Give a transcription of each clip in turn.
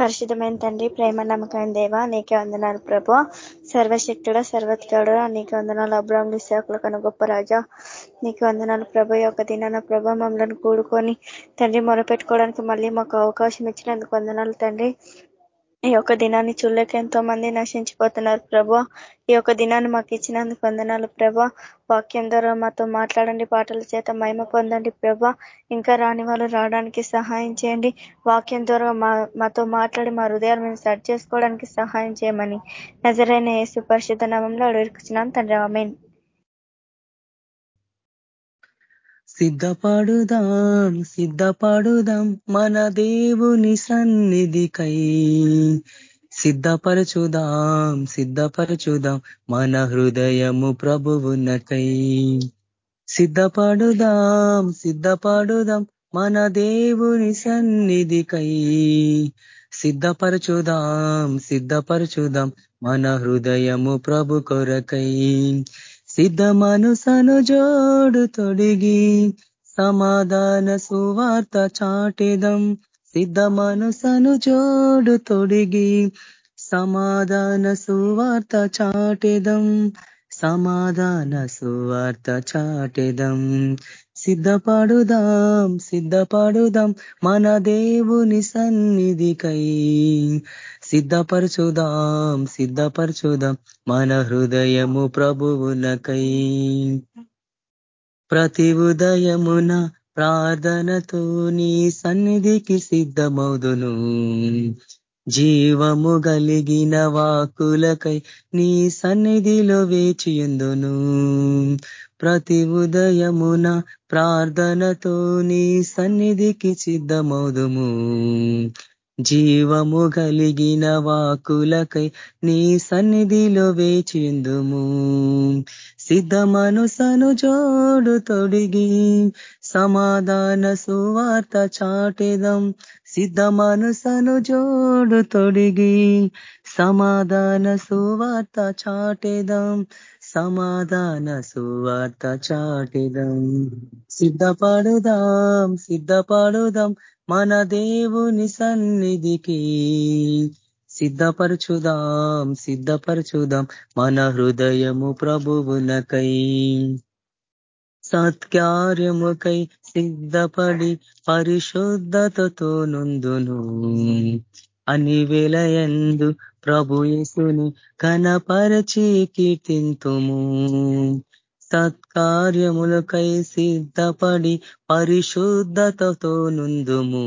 పరిశుద్ధమైన తండ్రి ప్రేమ నమ్మకమైన దేవ నీకే వందనాలు ప్రభు. సర్వశక్తుడ సర్వత్కాడు నీకు వందనాలు అబ్రాహ్మణ సేవకుల కన్నా గొప్ప రాజా. నీకు వందనాలు ప్రభు. యొక్క దినాన ప్రభ మమ్మల్ని కూడుకొని తండ్రి మొరపెట్టుకోవడానికి మళ్ళీ మాకు అవకాశం ఇచ్చినందుకు వందనాలు తండ్రి. ఈ యొక్క దినాన్ని చూడలేక ఎంతో మంది నశించిపోతున్నారు ప్రభా. ఈ యొక్క దినాన్ని మాకు ఇచ్చినందుకు వందనాలు ప్రభా. వాక్యం ద్వారా మాతో మాట్లాడండి పాటల చేత మహిమ పొందండి ప్రభా. ఇంకా రాని వాళ్ళు రావడానికి సహాయం చేయండి. వాక్యం ద్వారా మాతో మాట్లాడి మా హృదయాలు మేము సెట్ చేసుకోవడానికి సహాయం చేయమని. నజరైన యేసు పరిశుద్ధ నామంలో అడుగుతున్నాం తండ్రి. ఆమెన్. సిద్ధపడుదాం సిద్ధపడుదాం మన దేవుని సన్నిధికై. సిద్ధపరచుదాం సిద్ధపరచుదాం మన హృదయము ప్రభువునకై. సిద్ధపడుదాం సిద్ధపడుదాం మన దేవుని సన్నిధికై. సిద్ధపరచుదాం సిద్ధపరచుదాం మన హృదయము ప్రభు కొరకై. సిద్ధ మనసను జోడు తొడిగి సమాధాన సువార్త చాటిదం. సిద్ధ మనసను జోడు తొడిగి సమాధాన సువార్త చాటిదం. సమాధాన సువార్త చాటిదం. సిద్ధపడుదాం సిద్ధపడుదాం మన దేవుని సన్నిధికై. సిద్ధపరచుదాం సిద్ధపరచుదాం. మన హృదయము ప్రభువునకై ప్రతి ఉదయమున ప్రార్థనతో నీ సన్నిధికి సిద్ధమౌదును జీవము కలిగిన వాకులకై నీ సన్నిధిలో వేచియుందును. ప్రతి ఉదయమున ప్రార్థనతో నీ సన్నిధికి సిద్ధమౌదుము జీవము కలిగిన వాకులకై నీ సన్నిధిలో వేచిందుము. సిద్ధమనుసను జోడు తొడిగి సమాధాన సువార్త చాటెదం. సిద్ధమనుసను జోడు తొడిగి సమాధాన సువార్త చాటెదం. సమాధాన సువార్త చాటిదం. సిద్ధపడుదాం సిద్ధపడుదాం మన దేవుని సన్నిధికి. సిద్ధపరచుదాం సిద్ధపరచుదాం మన హృదయము ప్రభువునకై. సత్కార్యముకై సిద్ధపడి పరిశుద్ధతతో నుందును అని వేలయందు ప్రభుయేసుని కనపరచి కీర్తింతుము. సత్కార్యములకై సిద్ధపడి పరిశుద్ధతతో నుందుము.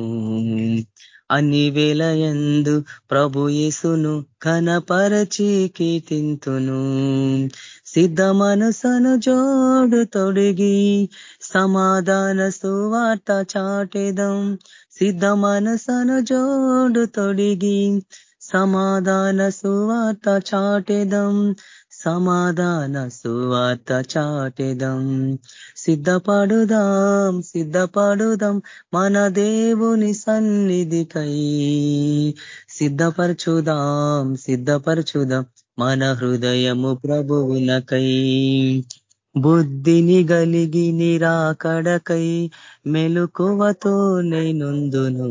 అన్ని వేలయందు ప్రభుయేసును కనపరచి కీర్తింతును. సిద్ధ మనసను జోడు తొడిగి సమాధాన సువార్త చాటెదం. సిద్ధ మనసను జోడు తొడిగి సమాధాన సువార్త చాటెదం సమాధాన సువార్త చాటెదం. సిద్ధపడుదాం సిద్ధపడుదాం మన దేవుని సన్నిధికై. సిద్ధపరచుదాం సిద్ధపరచుదాం మన హృదయము ప్రభువునకై. బుద్ధిని గలిగి నిరాకడకై మెలుకువతో నేనుందును.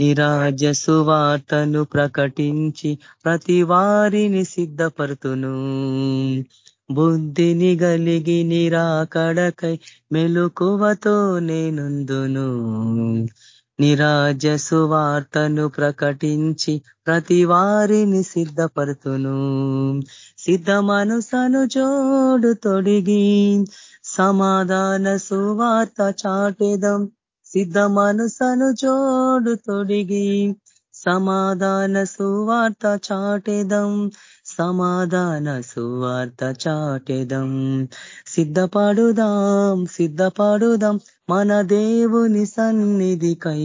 నిరాజ సువార్తను ప్రకటించి ప్రతి వారిని సిద్ధపరుతును. బుద్ధిని గలిగి నిరాకడకై మెలుకువతో నేనుందును. నిరాజ సువార్తను ప్రకటించి ప్రతి వారిని సిద్ధపరుతును. సిద్ధమనుసను జోడు తొడిగి సమాధాన సువార్త చాటెదం. సిద్ధ మనసను జోడు తొడిగి సమాధాన సువార్త చాటెదం సమాధాన సువార్త చాటెదం. సిద్ధపడుదాం సిద్ధపడుదాం మన దేవుని సన్నిధికై.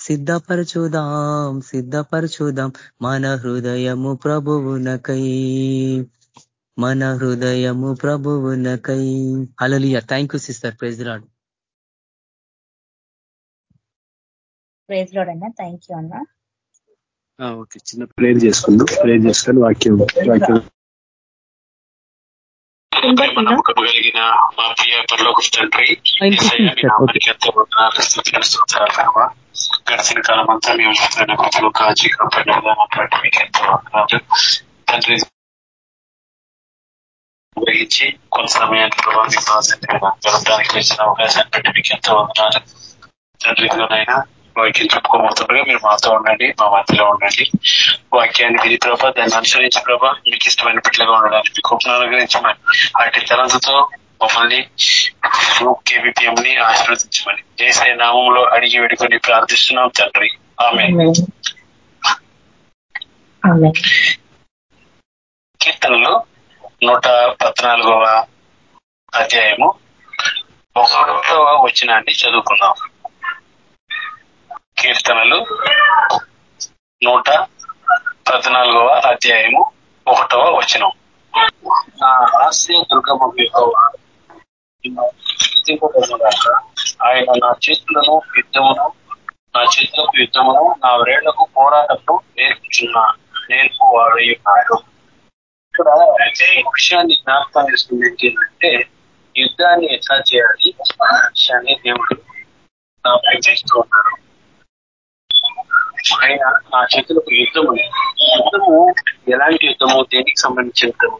సిద్ధపరచుదాం సిద్ధపరచుదాం మన హృదయము ప్రభువునకై. మన హృదయము ప్రభువునకై. అలలియ థ్యాంక్ యూ సిస్టర్ ప్రెజ్రాడు ప్రేజ్ లోడ్ అన్న. థ్యాంక్ యూ అన్న. ఓకే. చిన్న ప్రేర్ చేసుకుందాం. ప్రేర్ చేసుకొని వాక్యం వాక్యం. సింబల్ నమ్మకం కలిగిన మా ప్రియ పరలోక తండ్రి. గడిచిన కాలం అంతా మీ ఉచితమైన కృపలో కాచి కాపాడిన విధానం మీకు ఎంతో వందనాలు. తండ్రి గ్రహించి కొంత సమయాన్ని ప్రభావ మీ ప్రాసెస్ గడపడానికి ఇచ్చిన అవకాశాన్ని బట్టి మీకు ఎంతో వందనాలు. తండ్రి ఇదిగోనైనా వాక్యం చెప్పుకోబోతుండగా మీరు మాతో ఉండండి మా మధ్యలో ఉండండి. వాక్యాన్ని విధి ప్రభా దాన్ని అనుసరించి ప్రభా మీకు ఇష్టమైన బిడ్డలుగా ఉండడానికి మీకు కృపను అనుగ్రహించమని వాటి తలంతతో మమ్మల్ని కేబిపిఎం ని ఆశీర్వదించమని ఏసై నామంలో అడిగి వేడుకొని ప్రార్థిస్తున్నాం తండ్రి. ఆమె కీర్తనలు నూట పద్నాలుగవ అధ్యాయము ఒకటవ వచ్చినాన్ని చదువుకుందాం. కీర్తనలు నూట పద్నాలుగవ అధ్యాయము ఒకటవ వచనం. నా హాస్య ఆయన నా చేతులను యుద్ధమును నా చేతులకు యుద్ధమును నా వేళ్ళకు పోరాటము నేర్పుచున్నా నేర్పు వాడై ఉన్నాడు ఇక్కడ విషయాన్ని జ్ఞాపకం చేస్తుంది ఏంటంటే యుద్ధాన్ని ఎట్లా చేయాలి విషయాన్ని దేవుడు ప్రయత్నిస్తూ చేస్తూ ఆయన నా చేతులకు యుద్ధము యుద్ధము ఎలాంటి యుద్ధము? దేనికి సంబంధించిన యుద్ధము?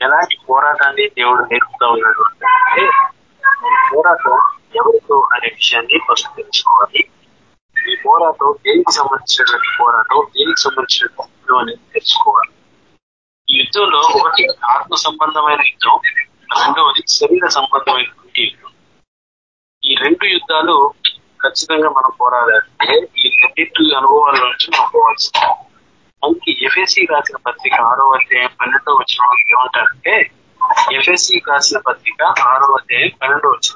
ఎలాంటి పోరాటాన్ని దేవుడు నేర్పుతా ఉన్నాడు అంటే పోరాటం ఎవరితో అనే విషయాన్ని ఫస్ట్ తెలుసుకోవాలి. ఈ పోరాటం దేనికి సంబంధించినటువంటి పోరాటం దేనికి సంబంధించినటువంటి యుద్ధం అనేది తెలుసుకోవాలి. ఈ యుద్ధంలో ఒకటి ఆత్మ సంబంధమైన యుద్ధం రెండవది శరీర సంబంధమైనటువంటి యుద్ధం. ఈ రెండు యుద్ధాలు ఖచ్చితంగా మనం పోరాడాలంటే ఈ రెండింటి అనుభవాల నుంచి మనం పోవాల్సింది. మనకి ఎఫ్ఎస్సి రాసిన పత్రిక ఆరో అధ్యాయం పన్నెండో వచ్చిన వాళ్ళు ఏమంటారంటే ఎఫ్ఎస్సి రాసిన పత్రిక ఆరో అధ్యాయం పన్నెండో వచ్చిన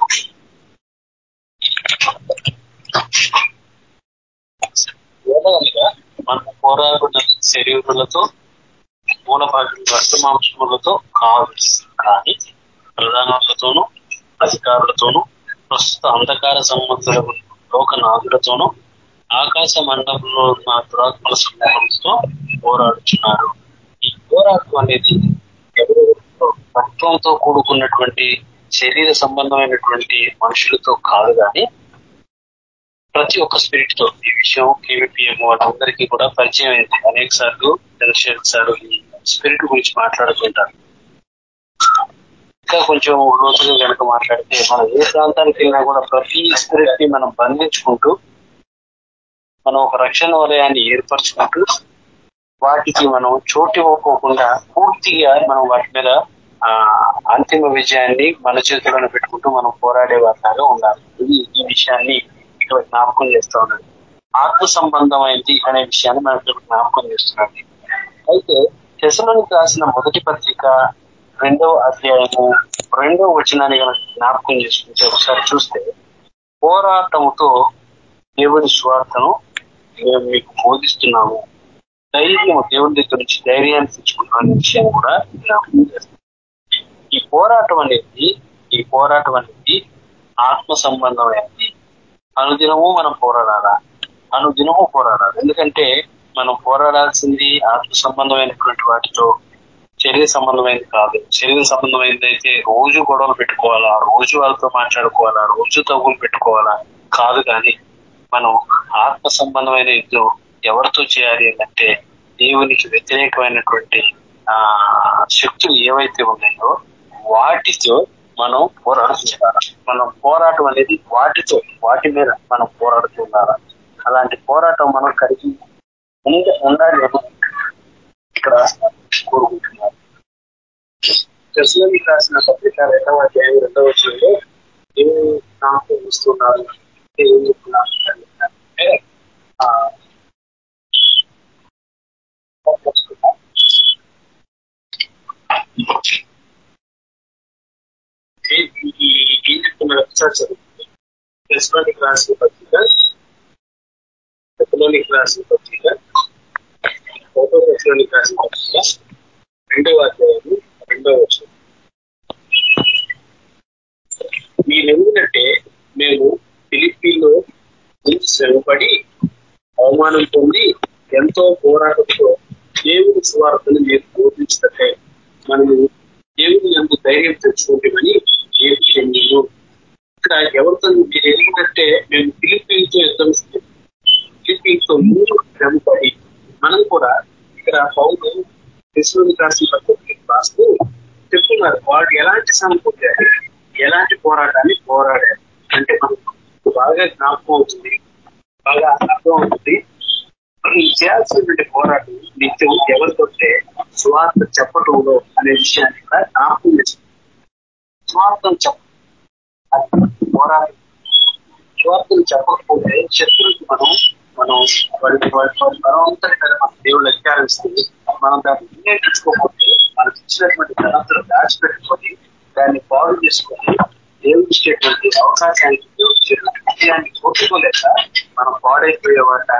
మనం పోరాడున్నది శరీరులతో మూల భాగం రక్తమాంసములతో కాదు. కానీ ప్రధానులతోనూ అధికారులతోనూ ప్రస్తుత అంధకార సంబంధుల లోకనాథులతోనూ ఆకాశ మండపంలో ఉన్న దురాత్మల సమూహంతో పోరాడుతున్నారు ఈ పోరాటం అనేది తత్వంతో కూడుకున్నటువంటి శరీర సంబంధమైనటువంటి మనుషులతో కాదు కానీ ప్రతి ఒక్క స్పిరిట్తో. ఈ విషయం కేవీపీఎం వాళ్ళందరికీ కూడా పరిచయం అయింది. అనేక సార్లు చంద్రశేఖర్ సార్ ఈ స్పిరిట్ గురించి మాట్లాడుతుంటారు. ఇంకా కొంచెం లోతుగా కనుక మాట్లాడితే మనం ఏ ప్రాంతానికి వెళ్ళినా కూడా ప్రతి స్పిరిట్ని మనం బంధించుకుంటూ మనం ఒక రక్షణ వలయాన్ని ఏర్పరచుకుంటూ వాటికి మనం చోటు ఇవ్వకోకుండా పూర్తిగా మనం వాటి మీద ఆ అంతిమ విజయాన్ని మన చేతులను పెట్టుకుంటూ మనం పోరాడే వారిలాగా ఉండాలి. ఇది ఈ విషయాన్ని ఇక్కడ జ్ఞాపకం చేస్తూ ఉన్నాడు ఆత్మ సంబంధమైనది అనే విషయాన్ని మనం ఇక్కడ జ్ఞాపకం చేస్తున్నాడు అయితే తెసలోనికి రాసిన మొదటి పత్రిక రెండవ అధ్యాయము రెండవ వచనాన్ని కనుక జ్ఞాపకం చేసుకుంటే ఒకసారి చూస్తే పోరాటముతో దేవుని స్వార్థను మేము మీకు బోధిస్తున్నాము. ధైర్యం దేవుని దగ్గర నుంచి ధైర్యాన్ని తెచ్చుకున్నాం విషయం విషయాన్ని కూడా జ్ఞాపకం చేస్తాం ఈ పోరాటం అనేది ఈ పోరాటం అనేది ఆత్మ సంబంధమైనది. అనుదినము మనం పోరాడాలా? అనుదినము పోరాడాలి? ఎందుకంటే మనం పోరాడాల్సింది ఆత్మ సంబంధమైనటువంటి వాటితో శరీర సంబంధమైనది కాదు. శరీర సంబంధమైనది అయితే రోజు గొడవలు పెట్టుకోవాలా? రోజు వాళ్ళతో మాట్లాడుకోవాలా? రోజు తగులు పెట్టుకోవాలా? కాదు కానీ మనం ఆత్మ సంబంధమైన యుద్ధం ఎవరితో చేయాలి అంటే దేవునికి వ్యతిరేకమైనటువంటి ఆ శక్తులు ఏవైతే ఉన్నాయో వాటితో మనం పోరాడుతున్నారా మనం పోరాటం అనేది వాటితో వాటి మీద మనం పోరాడుతున్నారా అలాంటి పోరాటం మనం కలిగి ఉండాలి. అని ఇక్కడ కోరుకుంటున్నారు దశలోకి రాసిన పత్రిక రెండవ అధ్యాయం రెండవ వచ్చంలో ఏమి నాకు ఇస్తున్నారు అంటే ఏం చెప్తున్నారు అంటే ఆ, ఏ- ఈ- ఈ- ఏం చెప్తున్నారు ఒకసారి చదువుతుంది దశలోనికి రాసిన పత్రిక దశలోనికి రాసిన పత్రిక ఫోటో దశలోనికి రాసిన రెండవ అధ్యాయం రెండవ వచనం. మీరెందుకంటే మేము ఫిలిప్పీలో శ్రమపడి అవమానం పొంది ఎంతో పోరాటంతో దేవుని స్వార్థను మీరు బోధించటే మనము దేవుని ఎందుకు ధైర్యం తెచ్చుకుంటామని ఏ విషయం ఇక్కడ ఎవరితో మీరు ఎందుకంటే మేము ఫిలిపీన్తో యుద్ధం ఫిలిపీన్తో మూడు శ్రమపడి మనం కూడా ఇక్కడ పౌరు కృష్ణుని కాసిన పద్ధతికి రాస్తూ చెప్తున్నారు. వాడు ఎలాంటి శ్రమ ఎలాంటి పోరాటాన్ని పోరాడారు అంటే మనకు బాగా జ్ఞాపకం అవుతుంది బాగా అర్థం అవుతుంది. చేయాల్సినటువంటి పోరాటం నిత్యం ఎవరితోంటే స్వార్థ చెప్పటంలో అనే విషయాన్ని కూడా జ్ఞాపకం చేస్తుంది. స్వార్థం చెప్ప పోరాటం. స్వార్థం చెప్పకపోతే శత్రువుకి మనం మనం వాడి బలవంతరి కదా మన దేవుళ్ళు అధికారం ఇస్తుంది. మనం దాన్ని వినియోగించుకోకపోతే మనకి ఇచ్చినటువంటి ధనంతులు దాచిపెట్టుకొని దాన్ని బాగు చేసుకొని దేవుడిచ్చేటువంటి అవకాశానికి విజయాన్ని కోరుకోలేక మనం పాడైపోయేవాట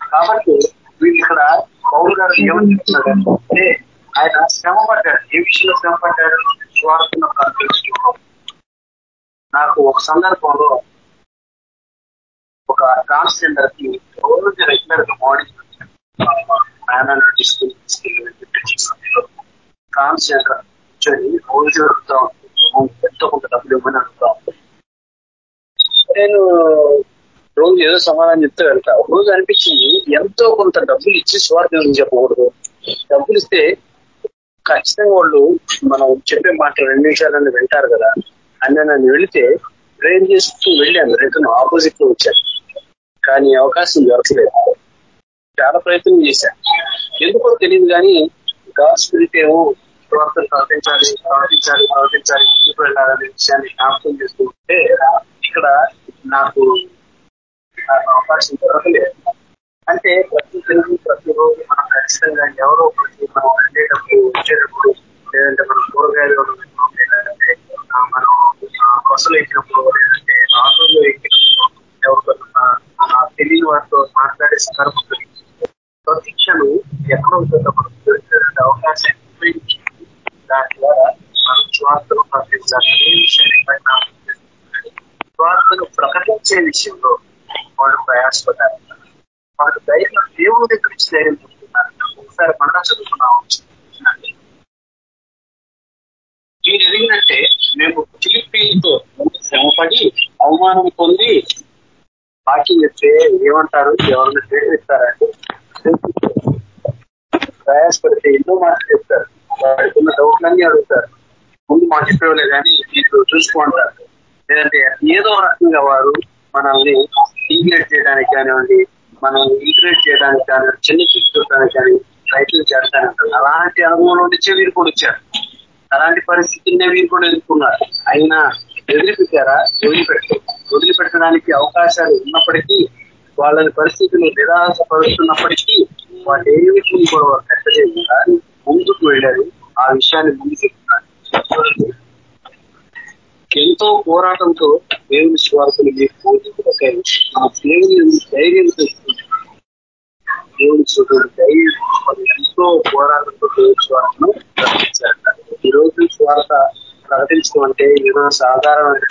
కాబట్టి వీళ్ళు ఇక్కడ పౌరు గారు ఏమని చెప్తున్నాడు అంటే ఆయన శ్రమ పడ్డాడు ఏ విషయంలో శ్రమ పడ్డాడు స్వార్థం కనిపించడం నాకు ఒక సందర్భంలో ఒక ట్రాన్స్జెండర్కి రోజు రెగ్యులర్గా మార్నింగ్ మేనల్ తీసుకుని తీసుకెళ్ళి కూర్చొని రోజు అడుగుతాం ఎంతో కొంత డబ్బులు ఇవ్వమని అడుగుతాం నేను రోజు ఏదో సమాధానం చెప్తే వెళ్తా. రోజు అనిపించింది ఎంతో కొంత డబ్బులు ఇచ్చి స్వార్థం చెప్పకూడదు. డబ్బులు ఇస్తే ఖచ్చితంగా వాళ్ళు మనం చెప్పే మాటలు రెండు విషయాలన్నీ వింటారు కదా. అని నన్ను వెళితే ట్రైన్ చేస్తూ వెళ్ళాను. రిటర్న్ ఆపోజిట్లో వచ్చాను. కానీ అవకాశం దొరకలేదు. చాలా ప్రయత్నం చేశాను ఎందుకో తెలియదు కానీ గాడ్ స్పిరిట్ ఏమో ప్రవర్తన ప్రవర్తించాలి ప్రవర్తించాలి ప్రవర్తించాలి ముందుకు వెళ్ళాలనే విషయాన్ని జ్ఞాపకం చేస్తూ ఉంటే ఇక్కడ నాకు అవకాశం దొరకలేదు. అంటే ప్రతి తెలుగు ప్రతి రోజు మనం ఖచ్చితంగా ఎవరో ఒకటి మనం వెళ్ళేటప్పుడు వచ్చేటప్పుడు లేదంటే మనం కూరగాయలు లేదంటే మనం బస్సులు ఎక్కినప్పుడు లేదంటే ఆటోలో ఎక్కినప్పుడు ఎవరితో తెలియని వారితో మాట్లాడే సందర్భం ప్రతి క్షణం ఎక్కడో మనకు అవకాశాన్ని ఉపయోగించి దాని ద్వారా మనం స్వార్థను ప్రకటించాలి. స్వార్థను ప్రకటించే విషయంలో వాళ్ళు ప్రయాసపడ్డారు. వాళ్ళకి ధైర్యం దేవుని దగ్గర నుంచి ధైర్యం చెప్తున్నారు. ఒకసారి మళ్ళా చదువుకున్నాం మీరు ఎదిగినట్టే మేము ఫిలిప్పీన్తో శ్రమపడి అవమానం పొంది వాక్యం చెప్తే ఏమంటారు? ఎవరిని ప్రేమిస్తారంటే ప్రయాసపడితే ఎన్నో మాటలు చెప్తారు. వారికి ఉన్న డౌట్లన్నీ అడుగుతారు. ముందు మా చెప్పేవాళ్ళే కానీ మీరు చూసుకుంటారు లేదంటే ఏదో రకంగా వారు మనల్ని ఇంగ్రేట్ చేయడానికి కానివ్వండి మనం ఇంగ్రేట్ చేయడానికి కానివ్వండి చిన్న చూడటానికి కానీ ప్రయత్నం చేస్తానంటారు అలాంటి అనుభవం నుంచే వీరు కూడా వచ్చారు. అలాంటి పరిస్థితులనే వీరు కూడా ఎదుర్కొన్నారు. అయినా వదిలిపెట్టారా? వదిలిపెట్టారు వదిలిపెట్టడానికి అవకాశాలు ఉన్నప్పటికీ వాళ్ళని పరిస్థితిని నిరాశపరుస్తున్నప్పటికీ వాళ్ళు ఏ విషయం కూడా వారు ముందుకు వెళ్ళారు. ఆ విషయాన్ని ముందుకు ఎంతో పోరాటంతో దేవుని స్వార్థులు మీకు ఆ దేవుని ధైర్యం దేవుని చూడని ధైర్యం ఎంతో పోరాటంతో దేవుని స్వార్థను ప్రకటించారు. ఈ రోజు స్వార్థ ప్రకటించడం అంటే ఏదో సాధారణమైన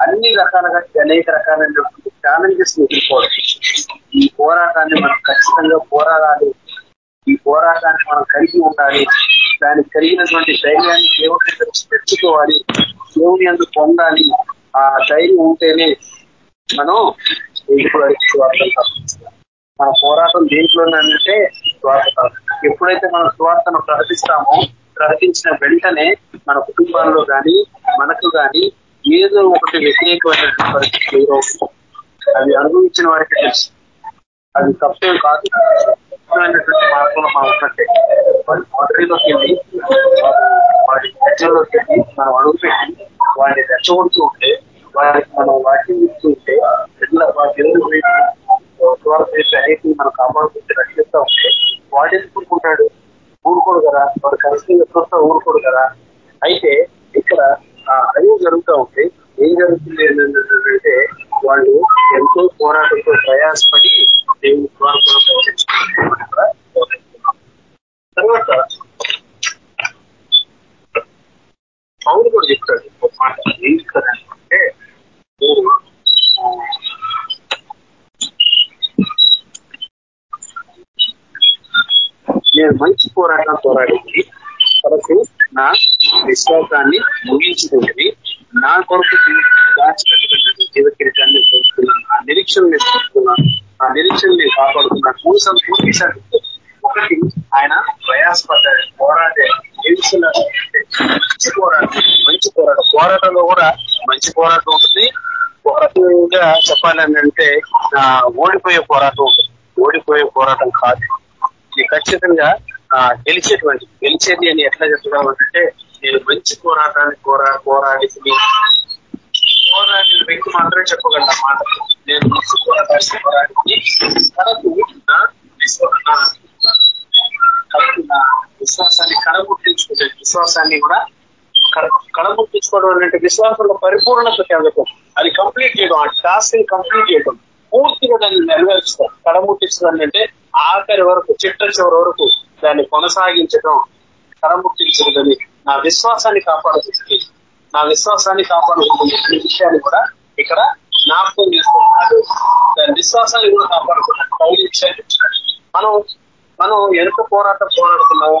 అన్ని రకాలుగా అనేక రకాలైనటువంటి ఛాలెంజెస్ ఎదుర్కోవడం ఈ పోరాటాన్ని మనం ఖచ్చితంగా పోరాడాలి. ఈ పోరాటాన్ని మనం కలిగి ఉండాలి. దానికి కలిగినటువంటి ధైర్యాన్ని దేవుని తెచ్చుకోవాలి దేవుని అందుకు పొందాలి. ఆ ధైర్యం ఉంటేనే మనం మన పోరాటం దేంట్లోనంటే స్వార్థ. ఎప్పుడైతే మనం స్వార్థను ప్రకటిస్తామో ప్రకటించిన వెంటనే మన కుటుంబాల్లో కానీ మనకు కానీ ఏదో ఒకటి వ్యతిరేకమైన పరిస్థితులు అవి అది అనుభవించిన వారికి తెలుసు. అది తప్పేం కాదు. అయినటువంటి మార్గంలో మనం ఉన్నట్టే. వాడి మొదటిలోకి వెళ్ళి వాడి చర్చలోకి వెళ్ళి మనం అడుగుపెట్టి వాడిని రెచ్చగొడుతూ ఉంటే వారికి మనం వాటిని ఇస్తూ ఉంటే ఎట్లా వాటి అయితే మనం కాపాడుకుంటే రక్షిస్తూ ఉంటే వాడు ఎందుకు ఊరుకోడు కదా. వాడు కలిసి చూస్తా ఊరుకోడు కదా. అయితే ఇక్కడ అదే జరుగుతూ ఉంటే ఏం జరుగుతుంది ఏంటంటే వాళ్ళు ఎంతో పోరాటంతో ప్రయాసపడి దేవుని ద్వారా తర్వాత పౌరులు కూడా చెప్తాడు ఒక మాట ఏం చెప్తారంటే నేను మంచి పోరాటం పోరాడింది కొరకు నా విశ్వాసాన్ని ముగించుకుంటుంది. నా కొరకు దాచిపెట్టుకున్న జీవ కిరీటాన్ని కోరుతున్నాను ఆ నిరీక్షణ నేను కోరుతున్నాను ఆ నిరీక్షణ నేను కాపాడుతున్నా కోసం పూర్తి ఒకటి ఆయన ప్రయాసపడ్డాడు. పోరాడే జీవిస్తున్నారు మంచి పోరాటం. మంచి పోరాటం. పోరాటంలో కూడా మంచి పోరాటం ఉంటుంది. పోరాటంగా రకంగా చెప్పాలని అంటే ఆ, ఓడిపోయే పోరాటం ఉంటుంది. ఓడిపోయే పోరాటం కాదు. ఇది ఖచ్చితంగా గెలిచేటువంటి గెలిచేది అని ఎట్లా చెప్పగలమంటే నేను మంచి పోరాటాన్ని పోరా పోరాడి పోరాడిన వ్యక్తి మాత్రమే చెప్పగలను ఆ మాట. నేను మంచి పోరాటాన్ని పోరాడి కడకు నా విశ్వాసాన్ని కడముట్టించుకుంటే విశ్వాసాన్ని కూడా కడ- కడముట్టించుకోవడం అంటే విశ్వాసంలో పరిపూర్ణత చెందటం అది కంప్లీట్ చేయడం ఆ టాస్క్ని కంప్లీట్ చేయడం పూర్తిగా దాన్ని నెరవేర్చడం కడముట్టించడం అంటే ఆఖరి వరకు చిట్ట చివరి వరకు దాన్ని కొనసాగించడం కడముట్టించదని నా విశ్వాసాన్ని కాపాడుతుంది నా విశ్వాసాన్ని కాపాడుకుంటుంది ఈ విషయాన్ని కూడా ఇక్కడ జ్ఞాపకం చేసుకుంటున్నాడు. దాని విశ్వాసాన్ని కూడా కాపాడుకున్నాడు. పౌరు విషయాన్ని మనం మనం ఎంత పోరాటం పోరాడుతున్నాం?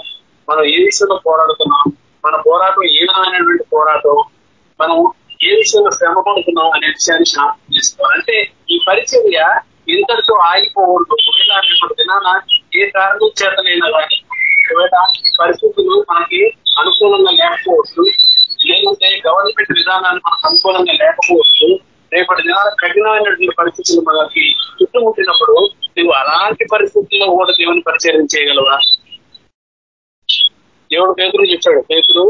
మనం ఏ విషయంలో పోరాడుతున్నాం? మన పోరాటం ఏ విధమైనటువంటి పోరాటం మనం ఏ విషయంలో శ్రమ పడుతున్నాం అనే విషయాన్ని జ్ఞాపకం చేసుకోవాలి. అంటే ఈ పరిచర్య ఇంతటితో ఆగిపోకూడదు ఒకవేళ రేపటి దినాన ఏ కారణం చేతనైనా కానీ పరిస్థితులు మనకి అనుకూలంగా లేకపోవచ్చు లేదంటే గవర్నమెంట్ విధానాలు మనకు అనుకూలంగా లేకపోవచ్చు రేపటి దినాల కఠినమైనటువంటి పరిస్థితులు మనకి చుట్టుముట్టినప్పుడు నువ్వు అలాంటి పరిస్థితుల్లో కూడా దేవుని పరిచయం చేయగలవా? దేవుడు పేతురు చెప్పాడు పేతురు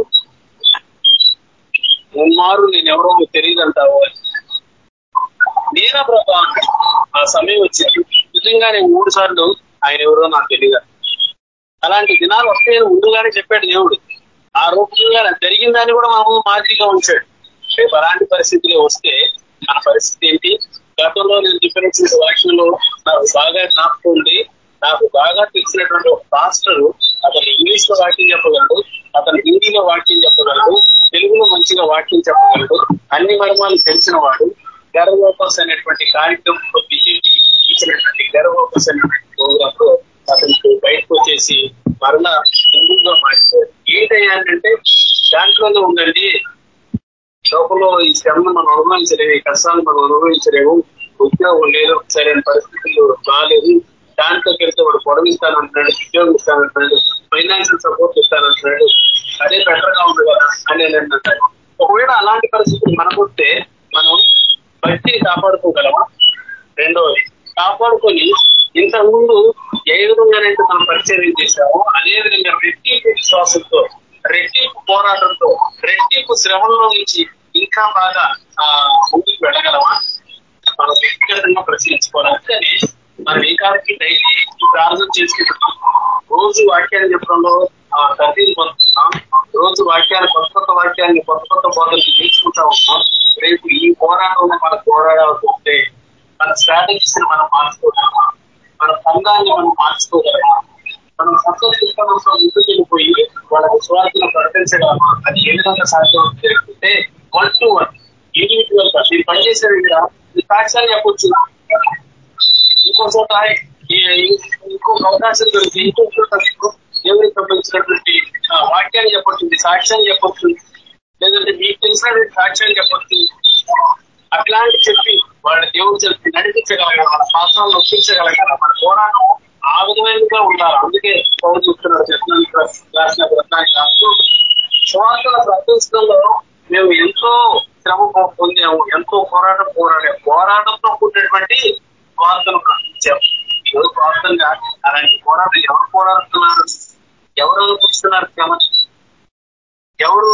ముమ్మారు నేను ఎవరో నీకు తెలియదు అంటావు నేనా ప్రభా? ఆ సమయం వచ్చింది. నిజంగానే మూడు సార్లు ఆయన ఎవరో నాకు తెలియదు. అలాంటి దినాలు వస్తే ముందుగానే చెప్పాడు దేవుడు. ఆ రూపంగా జరిగిన దాన్ని కూడా మనము మాదిరిగా ఉంచాడు. రేపు అలాంటి పరిస్థితులు వస్తే మన పరిస్థితి ఏంటి? గతంలో నేను చెప్పినటువంటి వాక్యంలో నాకు బాగా జ్ఞాపకం ఉంది. నాకు బాగా తెలిసినటువంటి ఒక పాస్టర్ అతను ఇంగ్లీష్లో వాక్యం చెప్పగలడు అతను హిందీలో వాక్యం చెప్పగలడు తెలుగులో మంచిగా వాక్యం చెప్పగలడు అన్ని మర్మాలు తెలిసిన వాడు గర్వోపస్ అనేటువంటి కార్యక్రమంలో బిజెపి ఇచ్చినటువంటి గర్వోపస్ అనేటువంటి ప్రోగ్రామ్లో అతనికి బయటకు వచ్చేసి మరలా హిందూగా మారిపోయారు. ఏంటంటే దాంట్లోనే ఉండండి లోపల ఈ శ్రమను మనం అనుభవించలేము ఈ కష్టాలు మనం అనుభవించలేము ఉద్యోగం లేదు సరైన పరిస్థితులు రాలేదు దాంట్లో వెళ్తే వాడు పొడవిస్తానంటున్నాడు ఉద్యోగం ఇస్తానంటున్నాడు ఫైనాన్షియల్ సపోర్ట్ ఇస్తానంటున్నాడు అదే బెటర్గా ఉంది కదా అని నేను ఒకవేళ అలాంటి పరిస్థితులు మనకొస్తే మనం భక్తిని కాపాడుకోగలమా? రెండవది కాపాడుకొని ఇంతకుముందు ఏ విధంగానైతే మనం పరిచయం చేశామో. అదే విధంగా రెట్టింపు విశ్వాసంతో రెట్టింపు పోరాటంతో రెట్టింపు శ్రమంలో నుంచి ఇంకా బాగా ఆ ముందుకు వెళ్ళగలమా? మనం వ్యక్తిగతంగా ప్రశ్నించుకోవాలి మనం ఈ కాలకి డైలీ ప్రార్థన చేసుకుంటున్నాం. రోజు వాక్యాన్ని చెప్పడంలో ఆ తల్లిని పొందుతున్నాం రోజు వాక్యాన్ని కొత్త కొత్త వాక్యాన్ని కొత్త కొత్త బోధనలు తీసుకుంటా ఉన్నాం. రేపు ఈ పోరాటంలో మనం పోరాడాల్సి మన స్ట్రాటజీస్ మనం మార్చుకోగలమా? మన సంఘాన్ని మనం మార్చుకోగలమా? మనం సత్య సిస్టమ్స్ ముందుకు వెళ్ళిపోయి వాళ్ళకు స్వార్థను ప్రకటించగలమా? అది ఏ విధంగా సాధ్యం జరుగుతుంటే వన్ టు వన్ ఇండివిజువల్గా. మీరు పనిచేసే విధంగా ఈ సాక్ష్యాలు చెప్పొచ్చు ఇంకో చోట ఇంకొక అవకాశం దొరికి ఇంకో చోట మీకు దేవుడికి సంబంధించినటువంటి వాక్యాన్ని చెప్పొచ్చు సాక్ష్యాన్ని చెప్పొచ్చు లేదంటే మీకు తెలిసినటువంటి సాక్ష్యాన్ని చెప్పొచ్చు. అట్లాంటి చెప్పి వాళ్ళ దేవుడు చెప్పి నడిపించగలగాలి మన శాస్త్రాలను నొప్పించగలగాలి మన పోరాటం ఆ విధమైనగా ఉండాలి. అందుకే పౌరు చెప్తున్నారు రత్నానికి రాసిన రత్నానికి రాస్తూ సువార్తల ప్రకటించడంలో మేము ఎంతో శ్రమ పొందాము ఎంతో పోరాటం పోరాడాము. పోరాటంతో కూడినటువంటి వార్తలు ప్రకటించాము ఎవరు వార్తలుగా అలాంటి పోరాటం ఎవరు పోరాడుతున్నారు? ఎవరు అనుకుంటున్నారు శ్రమ ఎవరు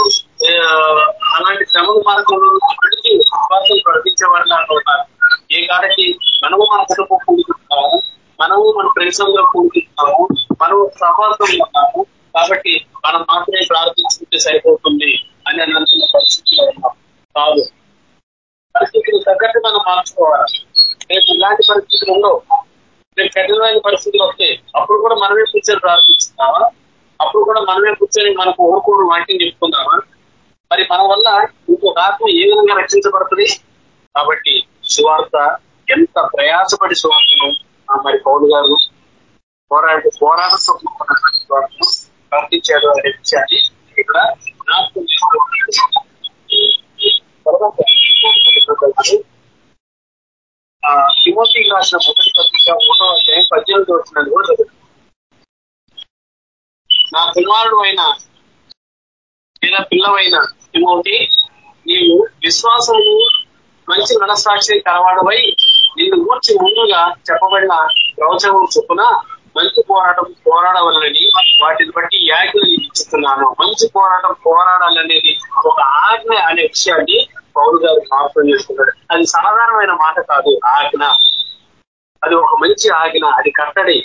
అలాంటి శ్రమల మార్గంలో అడిగి విశ్వాసం ప్రకటించే వాళ్ళు ఉన్నారు. ఏ కాడకి మనము మన కుటుంబం కూడుకుంటున్నాము మనము మన ప్రదేశంలో కూడుకుంటున్నాము మనము సహవాసం ఉన్నాము కాబట్టి మనం మాత్రమే ప్రార్థించుకుంటే సరిపోతుంది అని అని అనుకున్న పరిస్థితిలో ఉన్నాం. కాదు. పరిస్థితులు తగ్గట్టు మనం మార్చుకోవాలి. రేపు ఇలాంటి పరిస్థితులు ఉండవు. రేపు కఠినమైన పరిస్థితులు వస్తే అప్పుడు కూడా మనమే కూర్చొని ప్రార్థిస్తున్నావా అప్పుడు కూడా మనమే కూర్చొని మనకు ఊరుకోవడం వాక్యం చెప్పుకుందామా? మరి మన వల్ల ఇంకొక ఆత్మ ఏ విధంగా రక్షించబడుతుంది? కాబట్టి సువార్త ఎంత ప్రయాసపడి సువార్తను ఆ మరి పౌలు గారు పోరాట పోరాటంతో ప్రవర్తించాడు అనే విషయాన్ని ఇక్కడ జ్ఞాపకం చేసుకోవాలి తర్వాత రాసిన మొదటి పత్రిక ఒకటో అధ్యాయం పద్దెనిమిది వచ్చిన కూడా చదువుతుంది నా కుమారుడు అయిన లేదా పిల్లవైన తిమోతి నీవు విశ్వాసము మంచి మనస్సాక్షి కలవాడవై నిన్ను గూర్చి ముందుగా చెప్పబడిన ప్రవచనం చొప్పున మంచి పోరాటం పోరాడవాలని వాటిని బట్టి యాజ్ఞలు ఇచ్చుతున్నాను. మంచి పోరాటం పోరాడాలనేది ఒక ఆజ్ఞ అనే విషయాన్ని పౌరు గారు జ్ఞాపకం చేసుకున్నాడు. అది సాధారణమైన మాట కాదు ఆజ్ఞ. అది ఒక మంచి ఆజ్ఞ. అది కట్టడి.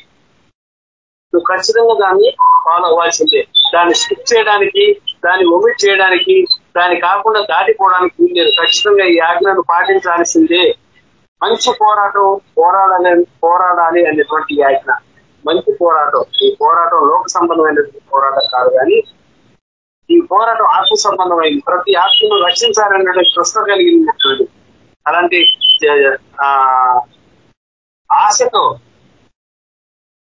నువ్వు ఖచ్చితంగా దాన్ని ఫాలో అవ్వాల్సిందే. దాన్ని స్కిప్ చేయడానికి దాన్ని ఒమిట్ చేయడానికి దాన్ని కాకుండా దాటిపోవడానికి లేదు. ఖచ్చితంగా ఈ ఆజ్ఞను పాటించాల్సిందే. మంచి పోరాటం పోరాడాలి పోరాడాలి అనేటువంటి ఆజ్ఞ. మంచి పోరాటం. ఈ పోరాటం లోక సంబంధమైనటువంటి పోరాటం కాదు కానీ ఈ పోరాటం ఆత్మ సంబంధమైంది ప్రతి ఆత్మను రక్షించాలనే కృష్ణ కలిగినటువంటి అలాంటి ఆ ఆశతో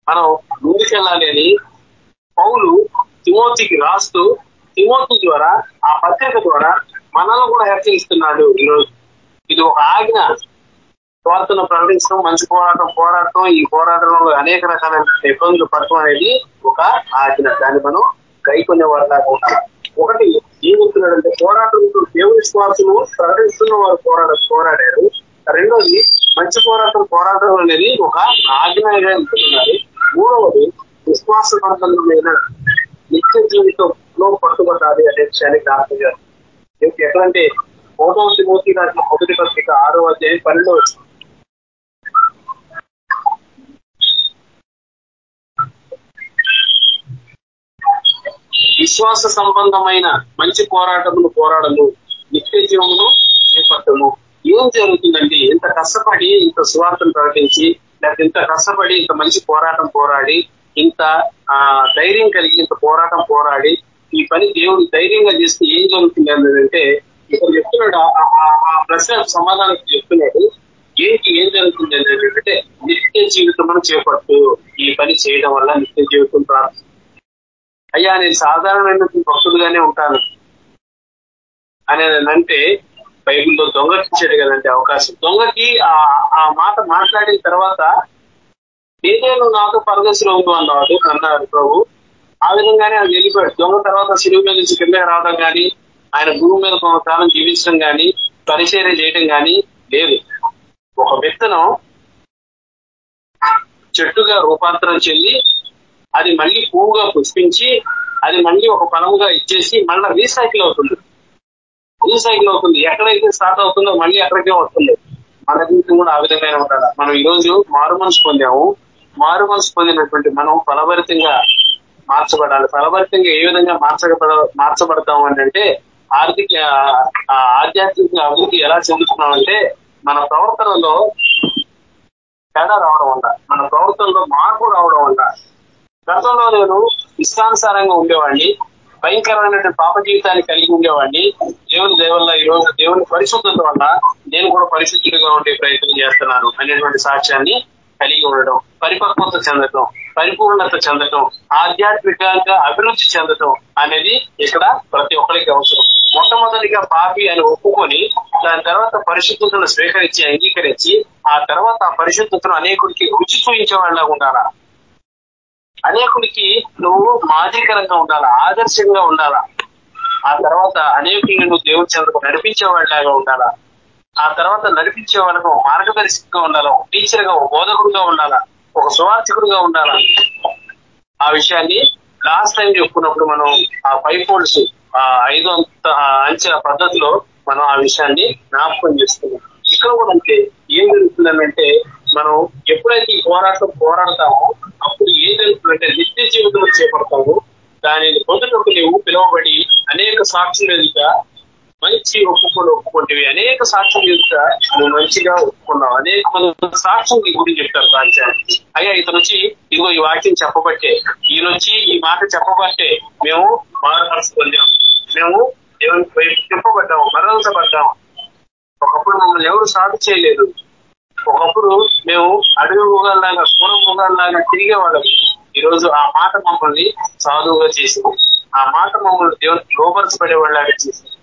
మనం ముందుకెళ్ళాలి అని పౌలు తిమోతికి రాస్తూ తిమోతి ద్వారా ఆ పత్రిక ద్వారా మనల్ని కూడా హెచ్చరిస్తున్నాడు ఈరోజు. ఇది ఒక ఆజ్ఞ. స్వార్థను ప్రకటించడం మంచి పోరాటం పోరాటం ఈ పోరాటంలో అనేక రకాలైన ఇబ్బందులు పడటం అనేది ఒక ఆజ్ఞ. దాన్ని మనం గైకొనే వారిలాగా ఒకటి ఏం పోరాటంతో దేవుని స్వార్థను ప్రకటిస్తున్న వారు పోరాడ పోరాడారు. రెండోది మంచి పోరాటం పోరాటం అనేది ఒక ఆజ్ఞగా ఉంటున్నది. మూడవది విశ్వాసవంతమైన నిత్య జీవితంలో పట్టుబడాలి అనే విషయాన్ని జ్ఞాపకం ఎక్కడంటే ఒకటో తిమోతి రాసిన మొదటి పత్రిక ఆరో అధ్యాయం పన్నెండో విశ్వాస సంబంధమైన మంచి పోరాటమును పోరాడము నిత్య జీవమును చేపట్టము. ఏం జరుగుతుందండి ఇంత కష్టపడి ఇంత స్వార్థం ప్రకటించి లేకపోతే ఇంత కష్టపడి ఇంత మంచి పోరాటం పోరాడి ఇంత ఆ ధైర్యం కలిగి ఇంత పోరాటం పోరాడి ఈ పని దేవుడు ధైర్యంగా చేస్తే ఏం జరుగుతుంది అంటే ఇక్కడ చెప్తున్నాడు ఆ ప్రశ్న సమాధానం చెప్తున్నాడు. ఏంటి ఏం జరుగుతుంది అంటే నిత్య జీవితం చేపట్టు ఈ పని చేయడం వల్ల నిత్య జీవితం ప్రాప్తి. అయ్యా నేను సాధారణమైన భక్తులుగానే ఉంటాను. అనేది అంటే దొంగకి ఇచ్చాడు కదంటే అవకాశం. దొంగకి ఆ మాట మాట్లాడిన తర్వాత ఏదేను నాతో పరదశలో ఉందో అన్నాడు అన్నారు ప్రభు. ఆ విధంగానే ఆయన వెళ్ళిపోయాడు. దొంగ తర్వాత సిలువు మీద నుంచి కిందకి రావడం కానీ ఆయన భూమి మీద కొంతకాలం జీవించడం కానీ పరిచర్య చేయడం కానీ లేదు. ఒక విత్తనం చెట్టుగా రూపాంతరం చెంది అది మళ్ళీ పువ్వుగా పుష్పించి అది మళ్ళీ ఒక ఫలముగా ఇచ్చేసి మళ్ళీ రీసైకిల్ అవుతుంది. సైకిల్ అవుతుంది. ఎక్కడైతే స్టార్ట్ అవుతుందో మళ్ళీ అక్కడికే వస్తుంది. మన జీవితం కూడా ఆ విధంగానే ఉండాలి. మనం ఈ రోజు మారు మనసు పొందాము. మారు మనసు పొందినటువంటి మనం ఫలభరితంగా మార్చబడాలి. ఫలభరితంగా ఏ విధంగా మార్చబడ మార్చబడతాం అంటే ఆర్థిక ఆధ్యాత్మిక అభివృద్ధి ఎలా చెందుతున్నామంటే మన ప్రవర్తనలో తేడా రావడం వల్ల మన ప్రవర్తనలో మార్పు రావడం వల్ల. గతంలో నేను ఇష్టానుసారంగా ఉండేవాడిని. భయంకరమైనటువంటి పాప జీవితాన్ని కలిగి ఉండేవాడిని. దేవుని దేవల్ల ఈ రోజు దేవుని పరిశుద్ధత వల్ల నేను కూడా పరిశుద్ధుడిగా ఉండే ప్రయత్నం చేస్తున్నాను అనేటువంటి సాక్ష్యాన్ని కలిగి ఉండడం పరిపక్వత చెందటం పరిపూర్ణత చెందటం ఆధ్యాత్మికంగా అభివృద్ధి చెందటం అనేది ఇక్కడ ప్రతి ఒక్కరికి అవసరం. మొట్టమొదటిగా పాపి అని ఒప్పుకొని దాని తర్వాత పరిశుద్ధతను స్వీకరించి అంగీకరించి ఆ తర్వాత ఆ పరిశుద్ధతను అనేకుడికి రుచి చూపించే వాళ్ళ ఉండాలా? అనేకుడికి నువ్వు మాదిరికరంగా ఉండాలా ఆదర్శంగా ఉండాలా? ఆ తర్వాత అనేకుల్ని నువ్వు దేవుడి చెందకు నడిపించేవాడిలాగా ఉండాలా? ఆ తర్వాత నడిపించే వాళ్ళకు మార్గదర్శకంగా ఉండాలా? ఒక టీచర్గా ఒక బోధకుడుగా ఉండాలా? ఒక సువార్థికుడుగా ఉండాలా? ఆ విషయాన్ని లాస్ట్ టైం చెప్పుకున్నప్పుడు మనం ఆ ఫైవ్ ఫోల్డ్స్ ఆ ఐదు అంచెల పద్ధతిలో మనం ఆ విషయాన్ని జ్ఞాపకం చేస్తున్నాం ఇక్కడ కూడా అంటే ఏం జరుగుతుందంటే మనం ఎప్పుడైతే ఈ పోరాటం పోరాడతామో అప్పుడు ఏం జరుగుతుందంటే నిత్య జీవితం చేపడతాము. దానిని పొందుటకు నీవు పిలువబడి అనేక సాక్షులు ఎదుట మంచి ఒప్పుకొని ఒప్పుకుంటేవి. అనేక సాక్ష్యం ఎదుట నువ్వు మంచిగా ఒప్పుకున్నావు. అనేక సాక్ష్యం నీ గురించి చెప్తారు సాక్ష్యాన్ని అయ్యా ఇతను వచ్చి ఇదిగో ఈ వాక్యం చెప్పబట్టే. ఈయన వచ్చి ఈ మాట చెప్పబట్టే మేము మారుమనసు పొందాం. మేము చెప్పబడ్డాము మరణించబడ్డాము ఒకప్పుడు మమ్మల్ని ఎవరు సాధు చేయలేదు. ఒకప్పుడు మేము అడవి మొగాల్లాగా కూర మొగాల్లాగా తిరిగేవాళ్ళము ఈ రోజు ఆ మాట మమ్మల్ని సాధువుగా చేసింది. ఆ మాట మమ్మల్ని దేవునికి లోపరచబడేవాళ్ళగా చేసింది.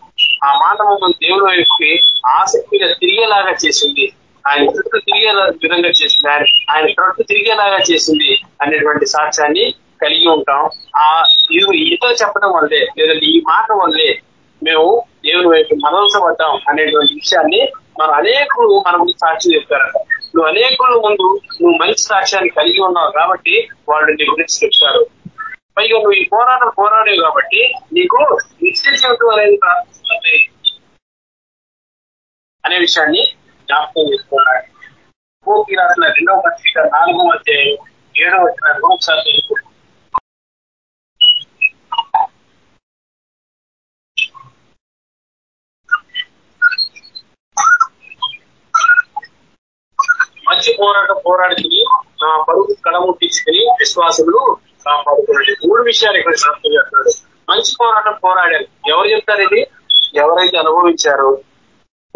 ఆ మాట మమ్మల్ని దేవుడు వైపుకి ఆసక్తిగా తిరిగేలాగా చేసింది. ఆయన చుట్టూ తిరిగే విధంగా చేసింది. ఆయన ఆయన చుట్టూ తిరిగేలాగా చేసింది అనేటువంటి సాక్ష్యాన్ని కలిగి ఉంటాం. ఆ ఇది ఈతో చెప్పడం వల్లే లేదంటే ఈ మాట వల్లే మేము దేవుని వైపు మరల్చబడ్డాం అనేటువంటి విషయాన్ని మన అనేకులు మన గురించి సాక్షి చెప్తారంట. నువ్వు అనేకుల ముందు నువ్వు మంచి సాక్ష్యాన్ని కలిగి ఉన్నావు కాబట్టి వాళ్ళు నీ గురించి చెప్తారు. పైగా నువ్వు ఈ పోరాటం పోరాడేవు కాబట్టి నీకు నిత్య జీవితం అనేది ప్రార్థిస్తుంది అనే విషయాన్ని జ్ఞాపకం చేసుకున్నాడు కోపి రాసిన రెండవ పత్రిక నాలుగో అధ్యాయం ఏడవ వచ్చిన ఒకసారి తెలుసు మంచి పోరాటం పోరాడుకుని నా పరుగు కడము తీసుకుని విశ్వాసులు కాపాడుకున్నాడు. మూడు విషయాలు ఇక్కడ జ్ఞాపకం చేస్తున్నాడు మంచి పోరాటం పోరాడారు. ఎవరు చెప్తారు ఇది? ఎవరైతే అనుభవించారో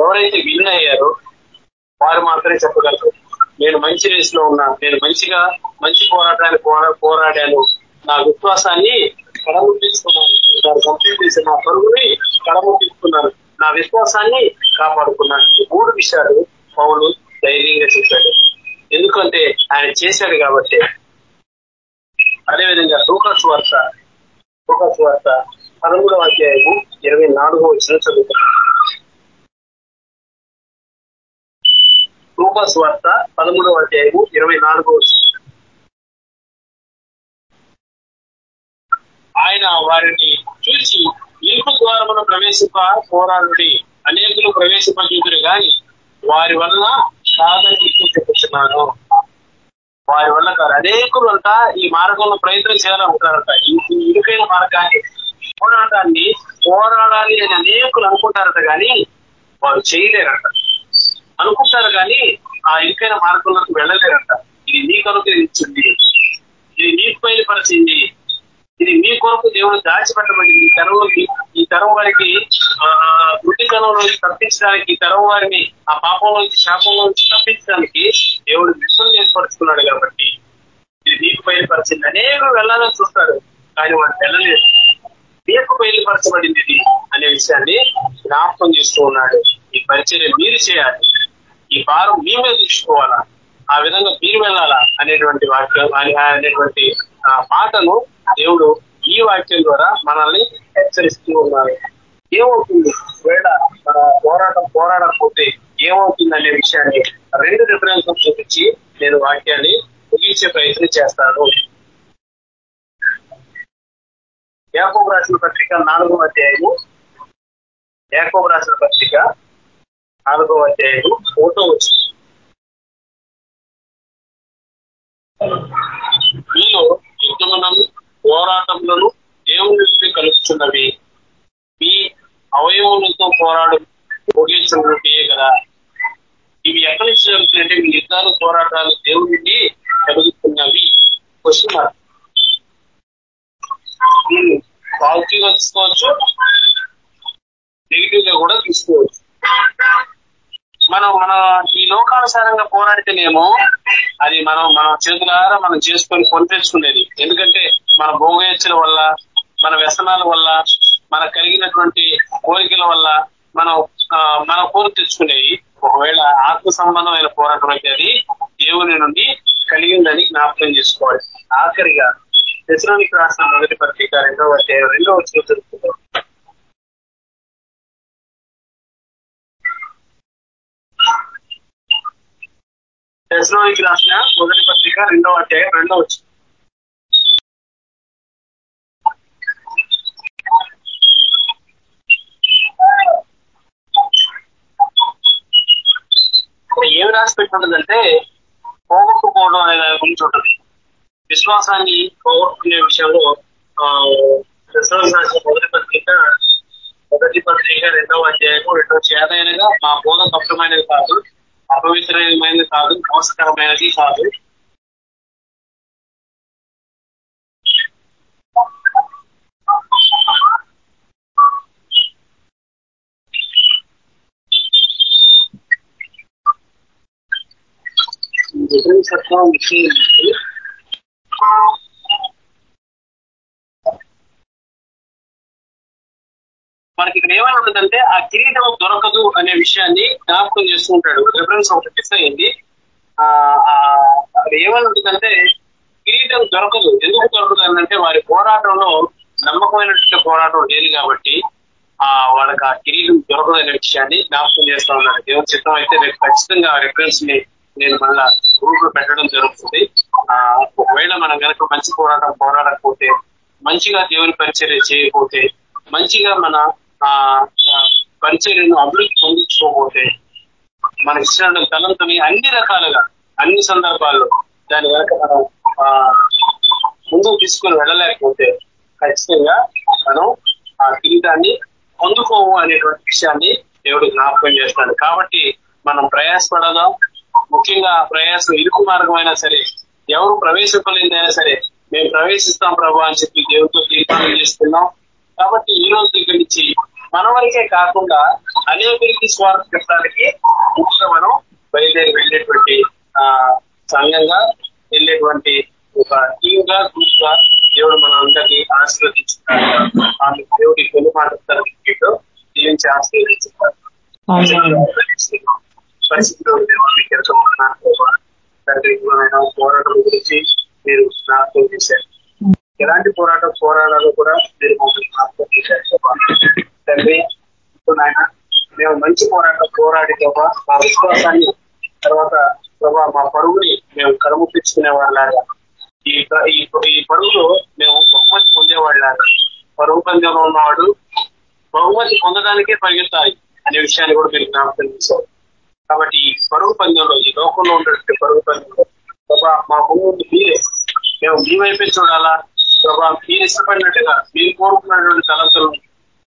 ఎవరైతే విన్ అయ్యారో వారు మాత్రమే చెప్పగలరు. నేను మంచి రేస్లో ఉన్నా నేను మంచిగా మంచి పోరాటాన్ని పోరా- పోరాడాను. నా విశ్వాసాన్ని కడముట్టించుకున్నాను నేను కంప్లీట్ చేసిన నా పరుగుని కడముట్టించుకున్నాను నా విశ్వాసాన్ని కాపాడుకున్నాను. మూడు విషయాలు పౌలు ధైర్యంగా చెప్పాడు ఎందుకంటే ఆయన చేశాడు కాబట్టి. అదేవిధంగా లూకాసు వార్త లూకాసు వార్త పదమూడవ అధ్యాయము ఇరవై నాలుగో వచ్చిన చదువుతున్నాను లూకాసు వార్త పదమూడవ అధ్యాయము ఇరవై నాలుగో ఆయన వారిని చూసి ఇరుకు ద్వారమును ప్రవేశింప పోరాడుడి. అనేకులు ప్రవేశింపజూదురు గాని వారి వలన కాదని వారి వల్ల కాదు. అనేకులు ఈ మార్గంలో ప్రయత్నం చేయాలనుకుంటారట ఈ ఈ ఇరుకైన మార్గాన్ని పోరాటాన్ని పోరాడాలి అని అనేకులు అనుకుంటారట కానీ వారు చేయలేరట. అనుకుంటారు కానీ ఆ ఇరుకైన మార్గంలోకి వెళ్ళలేరట. ఇది నీ అనుగ్రహించింది. ఇది నీకు బయలుపరిచింది. ఇది మీ కొరకు దేవుడు దాచిపెట్టబడింది. ఈ తరం ఈ తరం వారికి ఆ గుడ్డితనం నుంచి తప్పించడానికి ఈ తరం వారిని ఆ పాపం నుంచి శాపం నుంచి తప్పించడానికి దేవుడు విషయం ఏర్పరుచుకున్నాడు కాబట్టి ఇది నీకు బయలుపరిచింది. అనేక వెళ్ళాలని చూస్తారు కానీ వాడు వెళ్ళలేదు. నీకు బయలుపరచబడింది ఇది అనే విషయాన్ని జ్ఞాపకం చేస్తూ ఉన్నాడు. ఈ పరిచర్య మీరు చేయాలి. ఈ భారం మీ మీద తీసుకోవాలా ఆ విధంగా మీరు వెళ్ళాలా? అనేటువంటి వాక్యం అనేటువంటి ఆ మాటను దేవుడు ఈ వాక్యం ద్వారా మనల్ని హెచ్చరిస్తూ ఉన్నారు. ఏమవుతుంది? ఒకవేళ మన పోరాటం పోరాడకపోతే ఏమవుతుంది అనే విషయాన్ని రెండు రిఫరెన్స్ చూపించి నేను వాక్యాన్ని ముగించే ప్రయత్నం చేస్తాను. యాకోబు రాసిన పత్రిక నాలుగో అధ్యాయము. యాకోబు రాసిన పత్రిక నాలుగో అధ్యాయము ఫోటో వచ్చి యుద్ధములను పోరాటములను దేవుని నుండి కలుపుతున్నవి మీ అవయవములతో పోరాడు. ముగించినట్టే కదా? ఇవి ఎక్కడి నుంచి జరుగుతున్నాయంటే మీ యుద్ధాలు పోరాటాలు దేవుడి నుండి కలుగుతున్నవి క్వశ్చన్ మార్క్ పాజిటివ్గా తీసుకోవచ్చు నెగిటివ్గా కూడా తీసుకోవచ్చు. మనం మన ఈ లోకానుసారంగా పోరాడితేనేమో అది మనం మన చేతులారా మనం చేసుకొని కొని తెచ్చుకునేది. ఎందుకంటే మన భోగేచ్ఛల వల్ల మన వ్యసనాల వల్ల మన కలిగినటువంటి కోరికల వల్ల మనం ఆ, మన కోరిక తెచ్చుకునేవి ఒకవేళ ఆత్మ సంబంధమైన పోరాటం అయితే అది దేవుని నుండి కలిగిందని జ్ఞాపకం చేసుకోవాలి. ఆఖరిగా దశలోనికి రాసిన మొదటి పత్రిక రెండవ రెండవ వచ్చిన దశలోనికి రాసిన మొదటి పత్రిక రెండవ అధ్యాయం రెండవ వచ్చిన ఇక్కడ ఏమి రాసి పెట్టుంటుందంటే పోగొట్టుకోవడం అనే దాని గురించి ఉంటుంది. విశ్వాసాన్ని పోగొట్టుకునే విషయంలో ఆ, మొదటి పత్రిక మొదటి పత్రిక రెండవ అధ్యాయము రెండవ చేదైనగా మా బోధ కష్టమైనది కాదు అపవిత్రమైనది కాదు మోసకరమైనది కాదు. మనకి ఇక్కడ ఏమైనా ఉంటుందంటే ఆ కిరీటం దొరకదు అనే విషయాన్ని జ్ఞాపకం చేస్తూ ఉంటాడు. రిఫరెన్స్ ఒకటి మిస్ అయింది ఆ అక్కడ ఏమైనా ఉంటుందంటే కిరీటం దొరకదు. ఎందుకు దొరకదు అంటే వారి పోరాటంలో నమ్మకమైనటువంటి పోరాటం లేదు కాబట్టి ఆ వాళ్ళకి ఆ కిరీటం దొరకదు అనే విషయాన్ని జ్ఞాపకం చేస్తా ఉన్నాడు. దేవుని చిత్తం అయితే రేపు ఖచ్చితంగా ఆ రిఫరెన్స్ని నేను మళ్ళా గ్రూప్ పెట్టడం జరుగుతుంది. ఆ ఒకవేళ మనం కనుక మంచి పోరాటం పోరాడకపోతే మంచిగా దేవుని పరిచర్య చేయకపోతే మంచిగా మన ఆ పరిచర్యను అభివృద్ధి పొందించుకోకపోతే మన ఇష్టం తనంతో అన్ని రకాలుగా అన్ని సందర్భాల్లో దాని వెనక మనం ముందుకు తీసుకొని వెళ్ళలేకపోతే ఖచ్చితంగా మనం ఆ కిరీటాన్ని పొందుకోము అనేటువంటి విషయాన్ని దేవుడు జ్ఞాపకం చేస్తాడు. కాబట్టి మనం ప్రయాసపడదాం ముఖ్యంగా ప్రయాసం ఇరుకు మార్గం అయినా సరే ఎవరు ప్రవేశింపలేదైనా సరే మేము ప్రవేశిస్తాం ప్రభు అని చెప్పి దేవుడితో తీర్మానం చేస్తున్నాం. కాబట్టి ఈ రోజు దగ్గర నుంచి మన వరకే కాకుండా అనేకులకి స్వార్థ పెట్టడానికి ముందుగా మనం బయలుదేరి వెళ్ళేటువంటి ఆ సంఘంగా వెళ్ళేటువంటి ఒక టీమ్గా గ్రూప్గా దేవుడు మన అందరినీ ఆశీర్వదించుతారు ఆమె దేవుడి పెళ్ళి మాట దీవించి ఆశీర్వదించుతారు పరిస్థితులు పోరాటం గురించి మీరు జ్ఞాపకం చేశారు ఎలాంటి పోరాటం పోరాడాలో కూడా మీరు మమ్మల్ని జ్ఞాపకం చేశారు తండ్రి ఇప్పుడు మేము మంచి పోరాటం పోరాడి ప్రభా మా విశ్వాసాన్ని తర్వాత ప్రభా మా పరుగుని మేము కడముప్పించుకునే వాళ్ళలాగా. ఈ ఈ పరుగులో మేము బహుమతి పొందేవాళ్ళలాగా. పరుగు పందెంలో ఉన్నవాడు బహుమతి పొందడానికే పరిగెత్తాలి అనే విషయాన్ని కూడా మీరు జ్ఞాపకం చేశారు కాబట్టి ఈ పరుగు పందెంలో ఈ లోకంలో ఉన్నటువంటి పరుగు పందెంలో ప్రభా మా భూమి మీరే. మేము మీ వైపే చూడాలా? ప్రభా మీరు ఇష్టపడినట్టుగా మీరు కోరుకున్నటువంటి కలసలు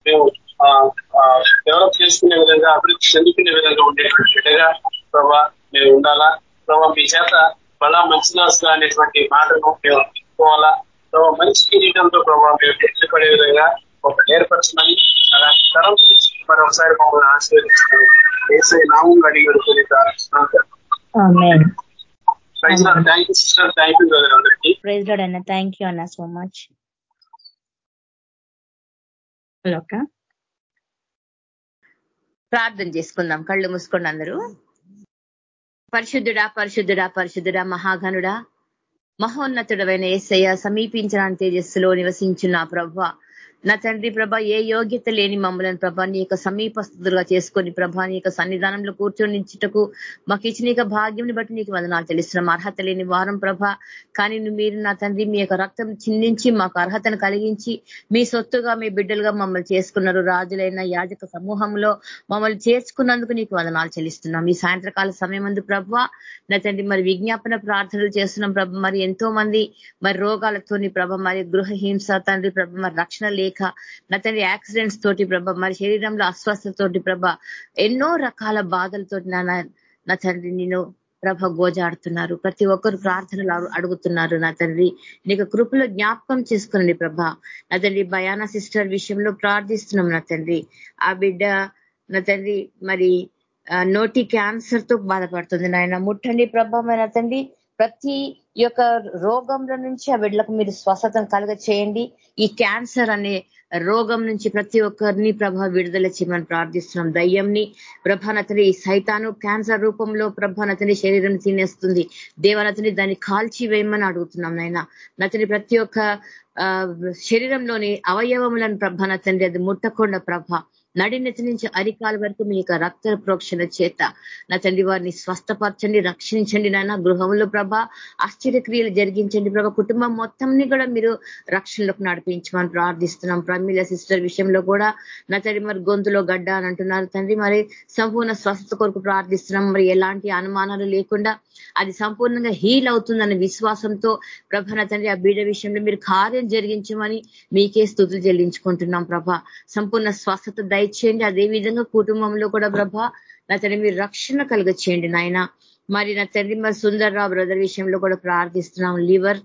మేము డెవలప్ చేసుకునే విధంగా అభివృద్ధి చెందుకునే విధంగా ఉండేటట్టుగా ప్రభా మేము ఉండాలా? ప్రభా మీ చేత బలా మంచిదాసుగా అనేటువంటి మాటను మేము పోవాలా ప్రభావ మంచి కిరీటంతో ప్రభావ మేము ఎత్తుపడే విధంగా ఒక ఏర్పరచమని అలాంటి తరం మరొకసారి మమ్మల్ని వేసే నామం అడిగి thank you sister thank you అందరికీ ప్రైజ్ లాడ్ అన్న థ్యాంక్ యూ అన్న సో మచ్ హలో ప్రార్థన చేసుకుందాం. కళ్ళు మూసుకోండి అందరూ. పరిశుద్ధుడా పరిశుద్ధుడా పరిశుద్ధుడా మహాగనుడా మహోన్నతుడమైన ఏసయ్య సమీపించడానికి తేజస్సులో నివసించిన ప్రభ నా తండ్రి ప్రభ ఏ యోగ్యత లేని మమ్మల్ని ప్రభా నీ యొక్క సమీపస్తులుగా చేసుకొని ప్రభా నీ యొక్క సన్నిధానంలో కూర్చొనించుటకు మాకు ఇచ్చిన భాగ్యంని బట్టి నీకు వదనాలు తెలుస్తున్నాం అర్హత లేని వారం ప్రభ కానీ మీరు నా తండ్రి మీ యొక్క రక్తం చిందించి మాకు అర్హతను కలిగించి మీ సొత్తుగా మీ బిడ్డలుగా మమ్మల్ని చేసుకున్నారు. రాజులైన యాజక సమూహంలో మమ్మల్ని చేర్చుకున్నందుకు నీకు వదనాలు చెల్లిస్తున్నాం. ఈ సాయంత్రకాల సమయం అందు ప్రభ నా తండ్రి మరి విజ్ఞాపన ప్రార్థనలు చేస్తున్నాం ప్రభ. మరి ఎంతో మంది మరి రోగాలతోని ప్రభ మరి గృహహింస తండ్రి ప్రభ మరి రక్షణ లేక నా తండ్రి యాక్సిడెంట్స్ తోటి ప్రభ మరి శరీరంలో అస్వస్థతతోటి ప్రభ ఎన్నో రకాల బాధలతోటి నా తండ్రి నేను ప్రభ గోజాడుతున్నారు. ప్రతి ఒక్కరు ప్రార్థనలు అడుగుతున్నారు నా తండ్రి నీకు కృపలో జ్ఞాపకం చేసుకునండి ప్రభ. నా తండ్రి భయాన సిస్టర్ విషయంలో ప్రార్థిస్తున్నాం నా తండ్రి ఆ బిడ్డ నా తండ్రి మరి నోటి క్యాన్సర్తో బాధపడుతుంది నాయన. ముట్టండి ప్రభ నా తండ్రి ప్రతి ఈ యొక్క రోగంలో నుంచి ఆ బిడ్డలకు మీరు స్వస్థతను కలుగ చేయండి ఈ క్యాన్సర్ అనే రోగం నుంచి ప్రతి ఒక్కరిని ప్రభ విడుదల చేయమని ప్రార్థిస్తున్నాం. దయ్యంని ప్రభానతని సైతాను క్యాన్సర్ రూపంలో ప్రభానతని శరీరం తినేస్తుంది. దేవనతని దాన్ని కాల్చి వేయమని అడుగుతున్నాం నాయన. నతని ప్రతి ఒక్క శరీరంలోని అవయవములను ప్రభానతండి అది ముట్టకుండా ప్రభ నడినెత్తి నుంచి అరికాల వరకు మీ యొక్క రక్త ప్రోక్షణ చేత. నా తండ్రి వారిని స్వస్థపరచండి రక్షించండి నాయన. గృహంలో ప్రభ ఆశ్చర్యక్రియలు జరిగించండి ప్రభ. కుటుంబం మొత్తంని కూడా మీరు రక్షణలోకి నడిపించమని ప్రార్థిస్తున్నాం. ప్రమీల సిస్టర్ విషయంలో కూడా నా తండ్రి మరి గొంతులో గడ్డ అని అంటున్నారు. తండ్రి మరి సంపూర్ణ స్వస్థత కొరకు ప్రార్థిస్తున్నాం. మరి ఎలాంటి అనుమానాలు లేకుండా అది సంపూర్ణంగా హీల్ అవుతుందన్న విశ్వాసంతో ప్రభ నా తండ్రి ఆ బీడ విషయంలో మీరు కార్యం జరిగించమని మీకే స్థుతులు చెల్లించుకుంటున్నాం ప్రభ. సంపూర్ణ స్వస్థత దయచేయండి అదే విధంగా కుటుంబంలో కూడా ప్రభ నా తండ్రి మీరు రక్షణ కలుగ చేయండి నాయన. మరి నా తండ్రి మరి సుందర్రావు బ్రదర్ విషయంలో కూడా ప్రార్థిస్తున్నాం. లివర్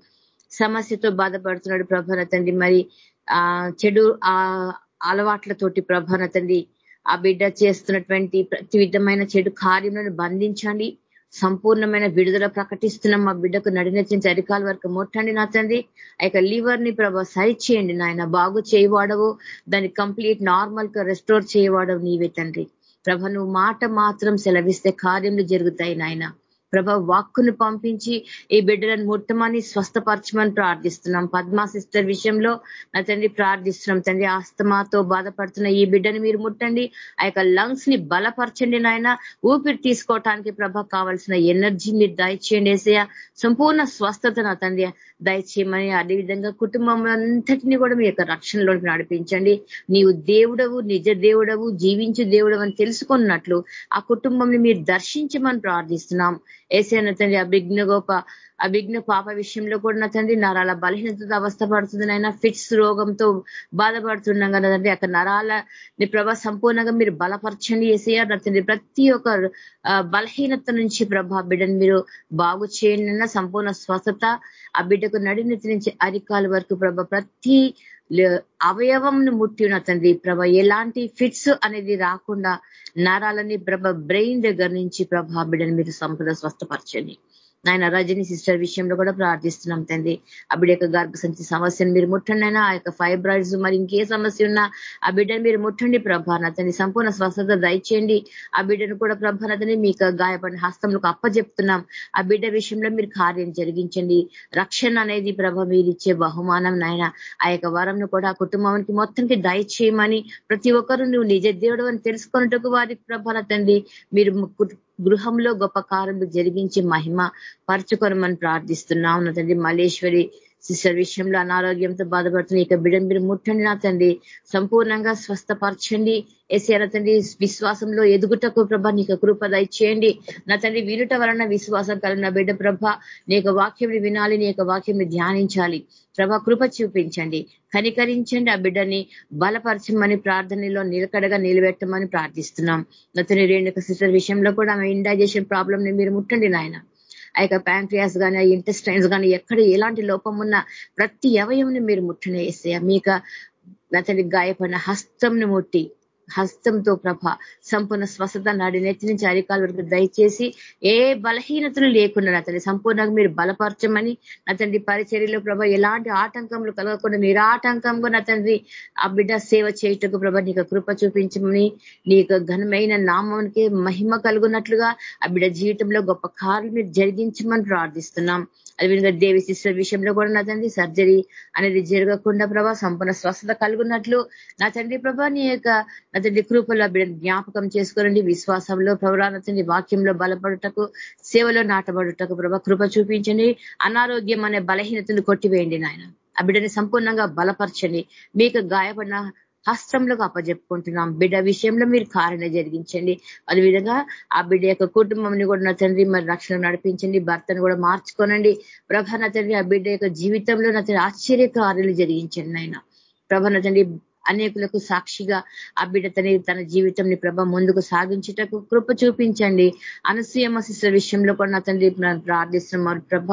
సమస్యతో బాధపడుతున్నాడు ప్రభ నా తండ్రి. మరి ఆ చెడు ఆ అలవాట్లతోటి ప్రభ నా తండ్రి ఆ బిడ్డ చేస్తున్నటువంటి ప్రతి విధమైన చెడు కార్యములను బంధించండి. సంపూర్ణమైన విడుదల ప్రకటిస్తున్నాం. మా బిడ్డకు నడినెచ్చిన అరికాల వరకు ముట్టండి నా తండ్రి. ఆ యొక్క లివర్ని ప్రభా సరి చేయండి నాయన. బాగు చేయవాడవు దాన్ని కంప్లీట్ నార్మల్గా రెస్టోర్ చేయవాడవు నీవే తండ్రి. ప్రభ నువ్వు మాట మాత్రం సెలవిస్తే కార్యములు జరుగుతాయి నాయన. ప్రభ వాక్కును పంపించి ఈ బిడ్డలను ముట్టమని స్వస్థపరచమని ప్రార్థిస్తున్నాం. పద్మా సిస్టర్ విషయంలో నా తండ్రి ప్రార్థిస్తున్నాం. తండ్రి ఆస్తమాతో బాధపడుతున్న ఈ బిడ్డని మీరు ముట్టండి. ఆ యొక్క లంగ్స్ని బలపరచండి నాయన. ఊపిరి తీసుకోవటానికి ప్రభ కావాల్సిన ఎనర్జీ మీరు దయచేయండి వేసేయ సంపూర్ణ స్వస్థత నా తండ్రి దయచేయమని అదేవిధంగా కుటుంబం అంతటిని కూడా మీ యొక్క రక్షణలోకి నడిపించండి. నీవు దేవుడవు నిజ దేవుడవు జీవించు దేవుడవు అని తెలుసుకున్నట్లు ఆ కుటుంబంని మీరు దర్శించమని ప్రార్థిస్తున్నాం. ఏసైన తండ్రి అభిజ్ఞ గోప అభిజ్ఞ పాప విషయంలో కూడా నా తండ్రి నరాల బలహీనత అవస్థ పడుతుంది ఫిట్స్ రోగంతో బాధపడుతున్నాం కదా తండ్రి అక్కడ నరాల నీ ప్రభ సంపూర్ణంగా మీరు బలపరచండి ఏసయ్య. నా తండ్రి ప్రతి ఒక్క బలహీనత నుంచి ప్రభా బిడ్డను మీరు బాగు చేయండి సంపూర్ణ స్వస్థత ఆ బిడ్డకు నడినెత్తి నుంచి అరికాల వరకు ప్రభ ప్రతి అవయవంను ముట్టిన తండ్రి ప్రభ ఎలాంటి ఫిట్స్ అనేది రాకుండా నరాలని ప్రభ బ్రెయిన్ దగ్గర నుంచి ప్రభా బిడ్డని మీరు సంపద స్వస్థపరచండి. నాయన రజని సిస్టర్ విషయంలో కూడా ప్రార్థిస్తున్నాం తండ్రి. ఆ బిడ్డ యొక్క గర్భసంచి సమస్యను మీరు ముట్టండి అయినా ఆ యొక్క ఫైబ్రాయిడ్స్ మరి ఇంకే సమస్య ఉన్నా ఆ బిడ్డను మీరు ముట్టండి ప్రభానతని సంపూర్ణ స్వస్థత దయచేయండి. ఆ బిడ్డను కూడా ప్రభానతని మీకు గాయపడిన హస్తంలో అప్పచెప్తున్నాం ఆ బిడ్డ విషయంలో మీరు కార్యం జరిగించండి. రక్షణ అనేది ప్రభ మీరు ఇచ్చే బహుమానం నాయన. ఆ యొక్క వరంను కూడా ఆ కుటుంబానికి మొత్తానికి దయచేయమని ప్రతి ఒక్కరు నువ్వు నిజ దేవుడు అని తెలుసుకున్నట్టుకు వారికి ప్రభాన తండ్రి. మీరు గృహంలో గొప్ప కార్యలు జరిగించి మహిమ పరచుకొనమని ప్రార్థిస్తున్నాం నా తండ్రి మల్లేశ్వరి సిస్టర్ విషయంలో అనారోగ్యంతో బాధపడుతున్న ఇక బిడ్డ మీరు ముట్టండి నా తండ్రి. సంపూర్ణంగా స్వస్థపరచండి. ఎసేర తండ్రి విశ్వాసంలో ఎదుగుటకు ప్రభ నీకు కృప దయచేయండి. నా తండ్రి వినుట వలన విశ్వాసం కలిగిన బిడ్డ ప్రభ నీకు వాక్యం వినాలి నీ వాక్యం ధ్యానించాలి. ప్రభ కృప చూపించండి. కనికరించండి ఆ బిడ్డని. బలపరచమని ప్రార్థనలో నిలకడగా నిలబెట్టమని ప్రార్థిస్తున్నాం. నా తండ్రి రెండు సిస్టర్ విషయంలో కూడా ఆమె ఇండైజేషన్ ప్రాబ్లంని మీరు ముట్టండి నాయన. ఆ యొక్క ప్యాంక్రియాస్ కానీ ఇంటెస్టైన్స్ కానీ ఎక్కడ ఎలాంటి లోపం ఉన్నా ప్రతి అవయంని మీరు ముట్టనే వేస్తే మీకు అతని గాయపడిన హస్తంను ముట్టి హస్తంతో ప్రభ సంపూర్ణ స్వస్థత నాడి నెత్తి నుంచి అరికాల వరకు దయచేసి ఏ బలహీనతలు లేకుండా అతని సంపూర్ణంగా మీరు బలపరచమని అతని పరిచర్యలో ప్రభ ఎలాంటి ఆటంకములు కలగకుండా నిరాటంకంగా నా తండ్రి ఆ బిడ్డ సేవ చేయటకు ప్రభ నీకు కృప చూపించమని నీకు ఘనమైన నామానికి మహిమ కలుగున్నట్లుగా ఆ బిడ్డ జీవితంలో గొప్ప కార్లు మీరు జరిగించమని ప్రార్థిస్తున్నాం. అదేవిధంగా దేవి శిష్యుల విషయంలో కూడా నా తండ్రి సర్జరీ అనేది జరగకుండా ప్రభా సంపూర్ణ స్వస్థత కలుగున్నట్లు నా తండ్రి ప్రభా నీ యొక్క నా తండ్రి కృపలో జ్ఞాపకం చేసుకోనండి విశ్వాసంలో ప్రభా నా తండ్రి వాక్యంలో బలపడుటకు సేవలో నాటబడుటకు ప్రభా కృప చూపించండి అనారోగ్యం అనే బలహీనతను కొట్టివేయండి నాయన. ఆ బిడ్డని సంపూర్ణంగా బలపరచండి మీకు గాయపడిన హస్తంలోకి అప్పజెప్పుకుంటున్నాం. బిడ్డ విషయంలో మీరు కారణ జరిగించండి. అదేవిధంగా ఆ బిడ్డ యొక్క కుటుంబంని కూడా నా తండ్రి మరి రక్షణ నడిపించండి. భర్తను కూడా మార్చుకోనండి. ప్రభ నా తండ్రి ఆ బిడ్డ యొక్క జీవితంలో నా తండ్రి ఆశ్చర్య కార్యాలు జరిగించండి ఆయన ప్రభ నా తండ్రి అనేకులకు సాక్షిగా ఆ బిడ్డ తన తన జీవితంని ప్రభ ముందుకు సాగించేటకు కృప చూపించండి. అనసూయమ శిశు విషయంలో కూడా నా తండ్రి ప్రార్థిస్తున్నారు ప్రభ.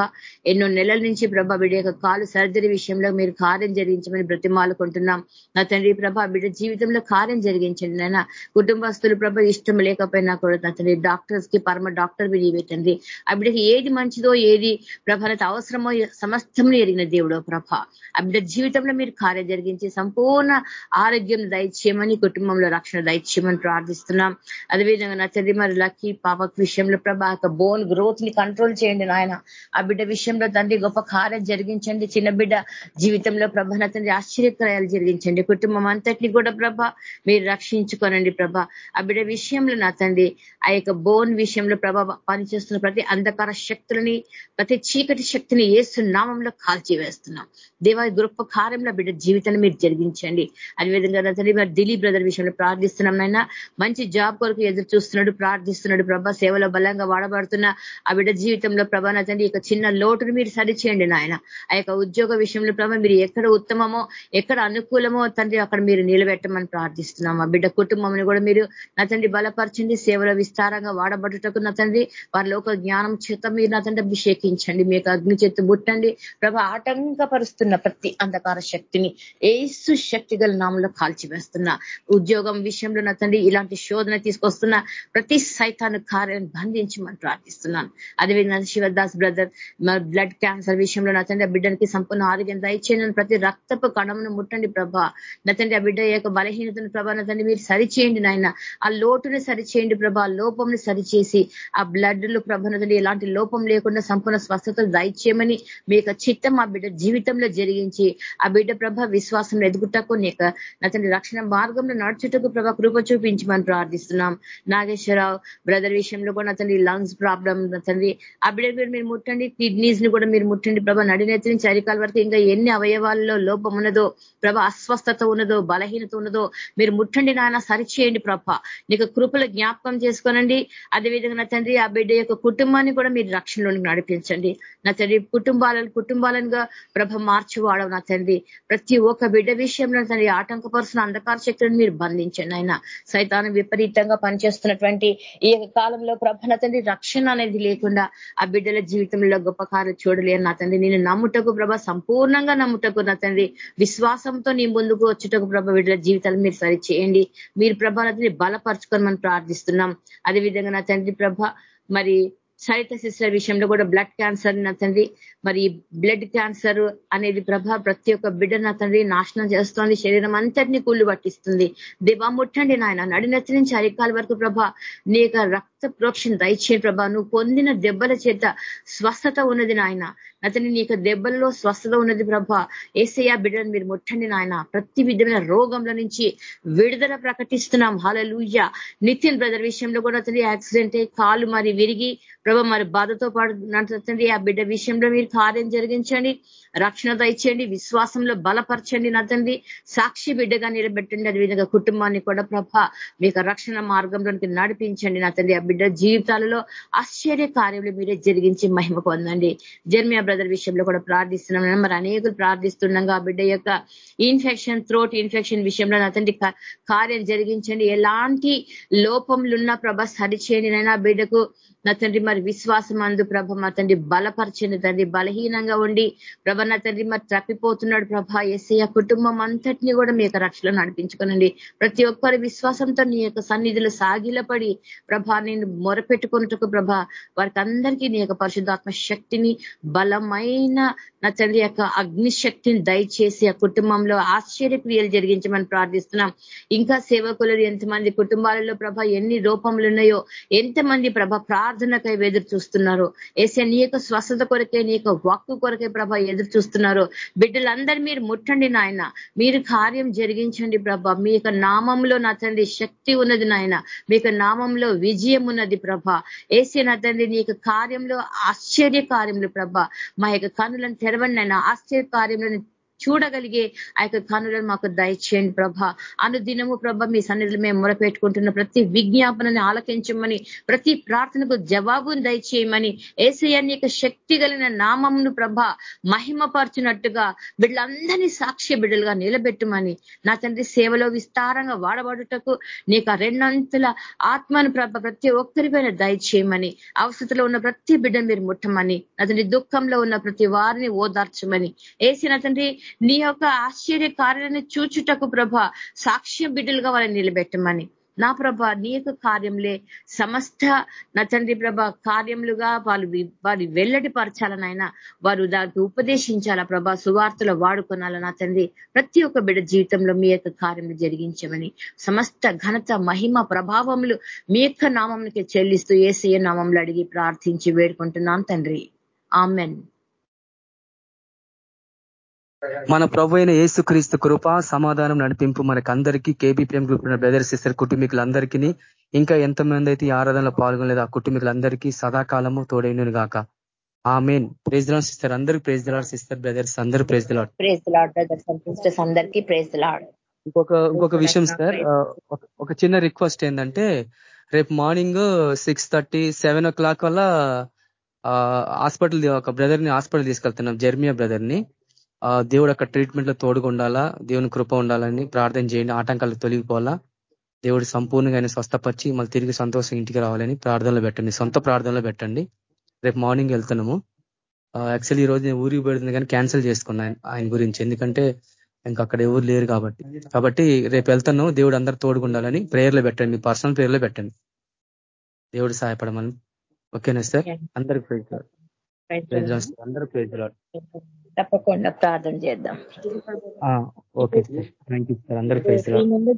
ఎన్నో నెలల నుంచి ప్రభ బిడ్డ యొక్క కాలు సర్జరీ విషయంలో మీరు కార్యం జరిగించమని బ్రతిమాలుకుంటున్నాం. నా తండ్రి ప్రభ బిడ్డ జీవితంలో కార్యం జరిగించండి నాయన. కుటుంబస్తులు ప్రభ ఇష్టం లేకపోయినా కూడా నా తండ్రి డాక్టర్స్కి పరమ డాక్టర్ మీరు తండ్రి. ఆ బిడ్డకి ఏది మంచిదో ఏది ప్రభనత అవసరమో సమస్తం ఎరిగిన దేవుడో ప్రభ. ఆ బిడ్డ జీవితంలో మీరు కార్యం జరిగించి సంపూర్ణ ఆరోగ్యం దయచేయమని కుటుంబంలో రక్షణ దయచేయమని ప్రార్థిస్తున్నాం. అదేవిధంగా నా తండ్రి మరి లక్కీ పాప విషయంలో ప్రభా బోన్ గ్రోత్ని కంట్రోల్ చేయండి నాయన. ఆ బిడ్డ విషయంలో తండ్రి గొప్ప కార్యం జరిగించండి. చిన్న బిడ్డ జీవితంలో ప్రభ నా తండ్రి ఆశ్చర్యక్రయాలు జరిగించండి. కుటుంబం అంతటిని కూడా ప్రభ మీరు రక్షించుకోనండి ప్రభ. ఆ బిడ్డ విషయంలో నా తండ్రి ఆ యొక్క బోన్ విషయంలో ప్రభ పనిచేస్తున్న ప్రతి అంధకార శక్తులని ప్రతి చీకటి శక్తిని ఏసు నామంలో కాల్చి వేస్తున్నాం దేవా గొప్ప కార్యంలో బిడ్డ జీవితాన్ని మీరు జరిగించండి. అదేవిధంగా తండ్రి మరి దిలీప్ బ్రదర్ విషయంలో ప్రార్థిస్తున్నాం నాయన. మంచి జాబ్ కొరకు ఎదురు చూస్తున్నాడు ప్రార్థిస్తున్నాడు ప్రభా. సేవలో బలంగా వాడబడుతున్న ఆ బిడ్డ జీవితంలో ప్రభా నా తండ్రి ఇక చిన్న లోటును మీరు సరిచేయండి నాయన. ఆ యొక్క ఉద్యోగ విషయంలో ప్రభా మీరు ఎక్కడ ఉత్తమమో ఎక్కడ అనుకూలమో తండ్రి అక్కడ మీరు నిలబెట్టమని ప్రార్థిస్తున్నాం. ఆ బిడ్డ కుటుంబంని కూడా మీరు నా తండ్రి బలపరచండి సేవలో విస్తారంగా వాడబడుటకు నా తండ్రి వారిలో ఒక జ్ఞానం చేత మీరు నా తండ్రి అభిషేకించండి. మీకు అగ్ని చేతి బుట్టండి ప్రభా ఆటంకపరుస్తున్న ప్రతి అంధకార శక్తిని ఏసు శక్తి గల నామంలో కాల్చివేస్తున్నా ఉద్యోగం విషయంలో నా తండ్రి ఇలాంటి శోధన తీసుకొస్తున్న ప్రతి సైతాను కార్యాన్ని బంధించమని ప్రార్థిస్తున్నాను. అదేవిధంగా శివదాస్ బ్రదర్ బ్లడ్ క్యాన్సర్ విషయంలో నా తండ్రి ఆ బిడ్డనికి సంపూర్ణ ఆరోగ్యం దయచేయండి ప్రతి రక్తపు కణమును ముట్టండి ప్రభా. నా తండ్రి ఆ బిడ్డ యొక్క బలహీనతను ప్రభా నా తండ్రి మీరు సరిచేయండి నాయన. ఆ లోటుని సరిచేయండి ప్రభా. లోపంని సరిచేసి ఆ బ్లడ్లో ప్రభ ఎలాంటి లోపం లేకుండా సంపూర్ణ స్వస్థతలు దయచేయమని మీ యొక్క చిత్తం ఆ బిడ్డ జీవితంలో జరిగించి ఆ బిడ్డ ప్రభ విశ్వాసం ఎదుగుటకు నీక నా తండ్రి రక్షణ మార్గంలో నడుచుటకు ప్రభ కృప చూపించమని ప్రార్థిస్తున్నాం. నాగేశ్వరరావు బ్రదర్ విషయంలో కూడా నా తండ్రి లంగ్స్ ప్రాబ్లం నా తండ్రి ఆ బిడ్డ మీరు ముట్టండి కిడ్నీస్ని కూడా మీరు ముట్టండి ప్రభ. నడినేత్రి నుంచి అరికాల వరకు ఇంకా ఎన్ని అవయవాల్లో లోపం ఉన్నదో ప్రభ అస్వస్థత ఉన్నదో బలహీనత ఉన్నదో మీరు ముట్టండి నాయన సరిచేయండి ప్రభ. నీకు కృపలు జ్ఞాపకం చేసుకోనండి. అదేవిధంగా నా తండ్రి ఆ బిడ్డ యొక్క కుటుంబాన్ని కూడా మీరు రక్షణలోనికి నడిపించండి. నా తండ్రి కుటుంబాలను కుటుంబాలనుగా ప్రభ మార్చివాడవు నా తండ్రి ప్రతి ఒక్క బిడ్డ విషయంలో తండ్రి ఆటంకపరుస్తున్న అంధకార శక్తులను మీరు బంధించండి. ఆయన సైతాన్ని విపరీతంగా పనిచేస్తున్నటువంటి ఈ కాలంలో ప్రభ తండ్రి రక్షణ అనేది లేకుండా ఆ బిడ్డల జీవితంలో గొప్ప కార్యం చూడలేను నా తండ్రి. నేను నమ్ముటకు ప్రభ సంపూర్ణంగా నమ్ముటకు నా తండ్రి. విశ్వాసంతో నీ ముందుకు వచ్చుటకు ప్రభ బిడ్డల జీవితాలు మీరు సరి చేయండి మీరు ప్రభ నతని బలపరచుకొని మనం ప్రార్థిస్తున్నాం. అదేవిధంగా నా తండ్రి ప్రభ మరి సరిత సిస్టర్ విషయంలో కూడా బ్లడ్ క్యాన్సర్ నా తండ్రి. మరి బ్లడ్ క్యాన్సర్ అనేది ప్రభ ప్రతి ఒక్క బిడ్డ నా తండ్రి నాశనం చేస్తోంది. శరీరం అంతటినీ కూళ్ళు పట్టిస్తుంది. దివా ముట్టండి నాయన. నడినెత్తి నుంచి అరికాల వరకు ప్రభ నీ రక్త ప్రోక్షణ దయచేయండి ప్రభా. నువ్వు పొందిన దెబ్బల చేత స్వస్థత ఉన్నది నాయన. అతని నీకు దెబ్బల్లో స్వస్థత ఉన్నది ప్రభా. ఏసయ్య బిడ్డను మీరు ముట్టండి నాయన. ప్రతి విధమైన రోగంల నుంచి విడుదల ప్రకటిస్తున్నాం. హాలూయ నితిన్ బ్రదర్ విషయంలో కూడా అతని యాక్సిడెంట్ అయ్యి కాలు మరి విరిగి ప్రభ మరి బాధతో పాటు నడుతుంది ఆ బిడ్డ విషయంలో మీరు కార్యం జరిగించండి. రక్షణ దయచేయండి. విశ్వాసంలో బలపరచండి నతండి సాక్షి బిడ్డగా నిలబెట్టండి. అదేవిధంగా కుటుంబాన్ని కూడా ప్రభ. మీకు రక్షణ మార్గంలోనికి నడిపించండి నా తండ్రి ఆ బిడ్డ జీవితాలలో ఆశ్చర్య కార్యములు మీరే జరిగించి మహిమ పొందండి. జర్మియా బ్రదర్ విషయంలో కూడా ప్రార్థిస్తున్నాం. మరి అనేకులు ప్రార్థిస్తుండగా ఆ బిడ్డ యొక్క ఇన్ఫెక్షన్ థ్రోట్ ఇన్ఫెక్షన్ విషయంలో నా కార్యం జరిగించండి. ఎలాంటి లోపంలున్న ప్రభ సరిచేయండి నైనా బిడ్డకు నా తండ్రి మరి విశ్వాసం అందు ప్రభ మా తండ్రి బలపరచండి తండ్రి. బలహీనంగా ఉండి ప్రభ నా తండ్రి మరి తప్పిపోతున్నాడు ప్రభ. ఎస్ఐ కుటుంబం అంతటిని కూడా మీ యొక్క రక్షణ నడిపించుకోనండి. ప్రతి ఒక్కరి విశ్వాసంతో నీ యొక్క సన్నిధిలో సాగిలపడి ప్రభ నేను మొరపెట్టుకున్నట్టుకు ప్రభ వారికి అందరికీ నీ యొక్క పరిశుద్ధాత్మ శక్తిని బలమైన నా తండ్రి యొక్క అగ్నిశక్తిని దయచేసి ఆ కుటుంబంలో ఆశ్చర్య క్రియలు జరిగించమని ప్రార్థిస్తున్నాం. ఇంకా సేవకులు ఎంతమంది కుటుంబాలలో ప్రభ ఎన్ని రూపములు ఉన్నాయో ఎంతమంది ప్రభ ప్రార్థనకై ఎదురు చూస్తున్నారు. ఏసే నీ యొక్క స్వస్థత కొరకే నీ యొక్క వాక్కు కొరకే ప్రభ ఎదురు చూస్తున్నారు. బిడ్డలందరూ మీరు ముట్టండి నాయన. మీరు కార్యం జరిగించండి ప్రభ. మీ యొక్క నామంలో నా తండ్రి శక్తి ఉన్నది నాయన. మీ యొక్క నామంలో విజయం ఉన్నది ప్రభ. ఏసే తండ్రి నీ యొక్క కార్యంలో ఆశ్చర్య కార్యములు ప్రభ. మా యొక్క కనులను తెరవండి నాయన. ఆశ్చర్య కార్యంలో చూడగలిగే ఆ యొక్క కనులను మాకు దయచేయండి ప్రభ. అనుదినము ప్రభ మీ సన్నిధిలో మేము మొరపెట్టుకుంటున్న ప్రతి విజ్ఞాపనని ఆలకించమని ప్రతి ప్రార్థనకు జవాబును దయచేయమని ఏసీ యొక్క శక్తి కలిగిన నామంను ప్రభ మహిమపరచునట్టుగా బిడ్డలందరినీ సాక్ష్య బిడ్డలుగా నిలబెట్టమని నా తండ్రి సేవలో విస్తారంగా వాడబడుటకు నీకు ఆ రెండంతుల ఆత్మను ప్రభ ప్రతి ఒక్కరిపైన దయచేయమని అవసరతలో ఉన్న ప్రతి బిడ్డను మీరు ముట్టమని నా తండ్రి దుఃఖంలో ఉన్న ప్రతి వారిని ఓదార్చమని ఏసి నా తండ్రి నీ యొక్క ఆశ్చర్య కార్యాన్ని చూచుటకు ప్రభ సాక్ష్య బిడ్డలుగా వాళ్ళని నిలబెట్టమని. నా ప్రభ నీ యొక్క కార్యంలే సమస్త నా తండ్రి ప్రభ కార్యములుగా వాళ్ళు వారి వెల్లడి పరచాలనైనా వారు దానికి ఉపదేశించాలా ప్రభ సువార్తలో వాడుకోనాల నా తండ్రి? ప్రతి ఒక్క బిడ్డ జీవితంలో మీ యొక్క కార్యములు జరిగించమని సమస్త ఘనత మహిమ ప్రభావములు మీ యొక్క నామంకి చెల్లిస్తూ ఏసీయ నామంలో అడిగి ప్రార్థించి వేడుకుంటున్నాను తండ్రి. ఆమెన్. మన ప్రభు అయిన ఏసుక్రీస్తు కృప సమాధానం నడిపింపు మనకు అందరికీ KB Prem group brother sister కుటుంబీకులందరికీ ఇంకా ఎంతమంది అయితే ఈ ఆరాధనలో పాల్గొనలేదు ఆ కుటుంబీకులందరికీ సదాకాలము తోడైనను గాక. ఆ మెయిన్ ప్రేజ్ లాడ్ సిస్టర్. అందరికి ప్రేజ్ లాడ్ సిస్టర్ బ్రదర్స్. అందరు praise Lord praise Lord brothers and sisters. అందరికీ ప్రేజ్ ఇంకొక ఇంకొక విషయం సార్ ఒక చిన్న రిక్వెస్ట్ ఏంటంటే రేపు morning six thirty seven o'clock వల్ల హాస్పిటల్ ఒక బ్రదర్ని హాస్పిటల్ తీసుకెళ్తున్నాం జర్మియా బ్రదర్ని దేవుడు అక్కడ ట్రీట్మెంట్లో తోడుగా ఉండాలా? దేవుని కృప ఉండాలని ప్రార్థన చేయండి. ఆటంకాలు తొలగిపోవాలా? దేవుడు సంపూర్ణంగా ఆయన స్వస్థపరిచి మళ్ళీ తిరిగి సంతోషం ఇంటికి రావాలని ప్రార్థనలో పెట్టండి. సొంత ప్రార్థనలో పెట్టండి. రేపు మార్నింగ్ వెళ్తున్నాము. యాక్చువల్లీ ఈ రోజు నేను ఊరికి పెడుతుంది కానీ క్యాన్సిల్ చేసుకున్నాను ఆయన గురించి. ఎందుకంటే ఇంకా అక్కడ ఎవరు లేరు కాబట్టి. కాబట్టి రేపు వెళ్తాను దేవుడు అందరు తోడుకుండాలని ప్రేయర్లో పెట్టండి. మీ పర్సనల్ ప్రేయర్లో పెట్టండి. దేవుడు సహాయపడమని. ఓకేనా సార్ అందరికి ప్రైజ్ ప్రైజ్ అందరూ ప్రైజ్ తప్పకుండా ప్రార్థన చేద్దాం. Okay sir. Thank you sir ముందు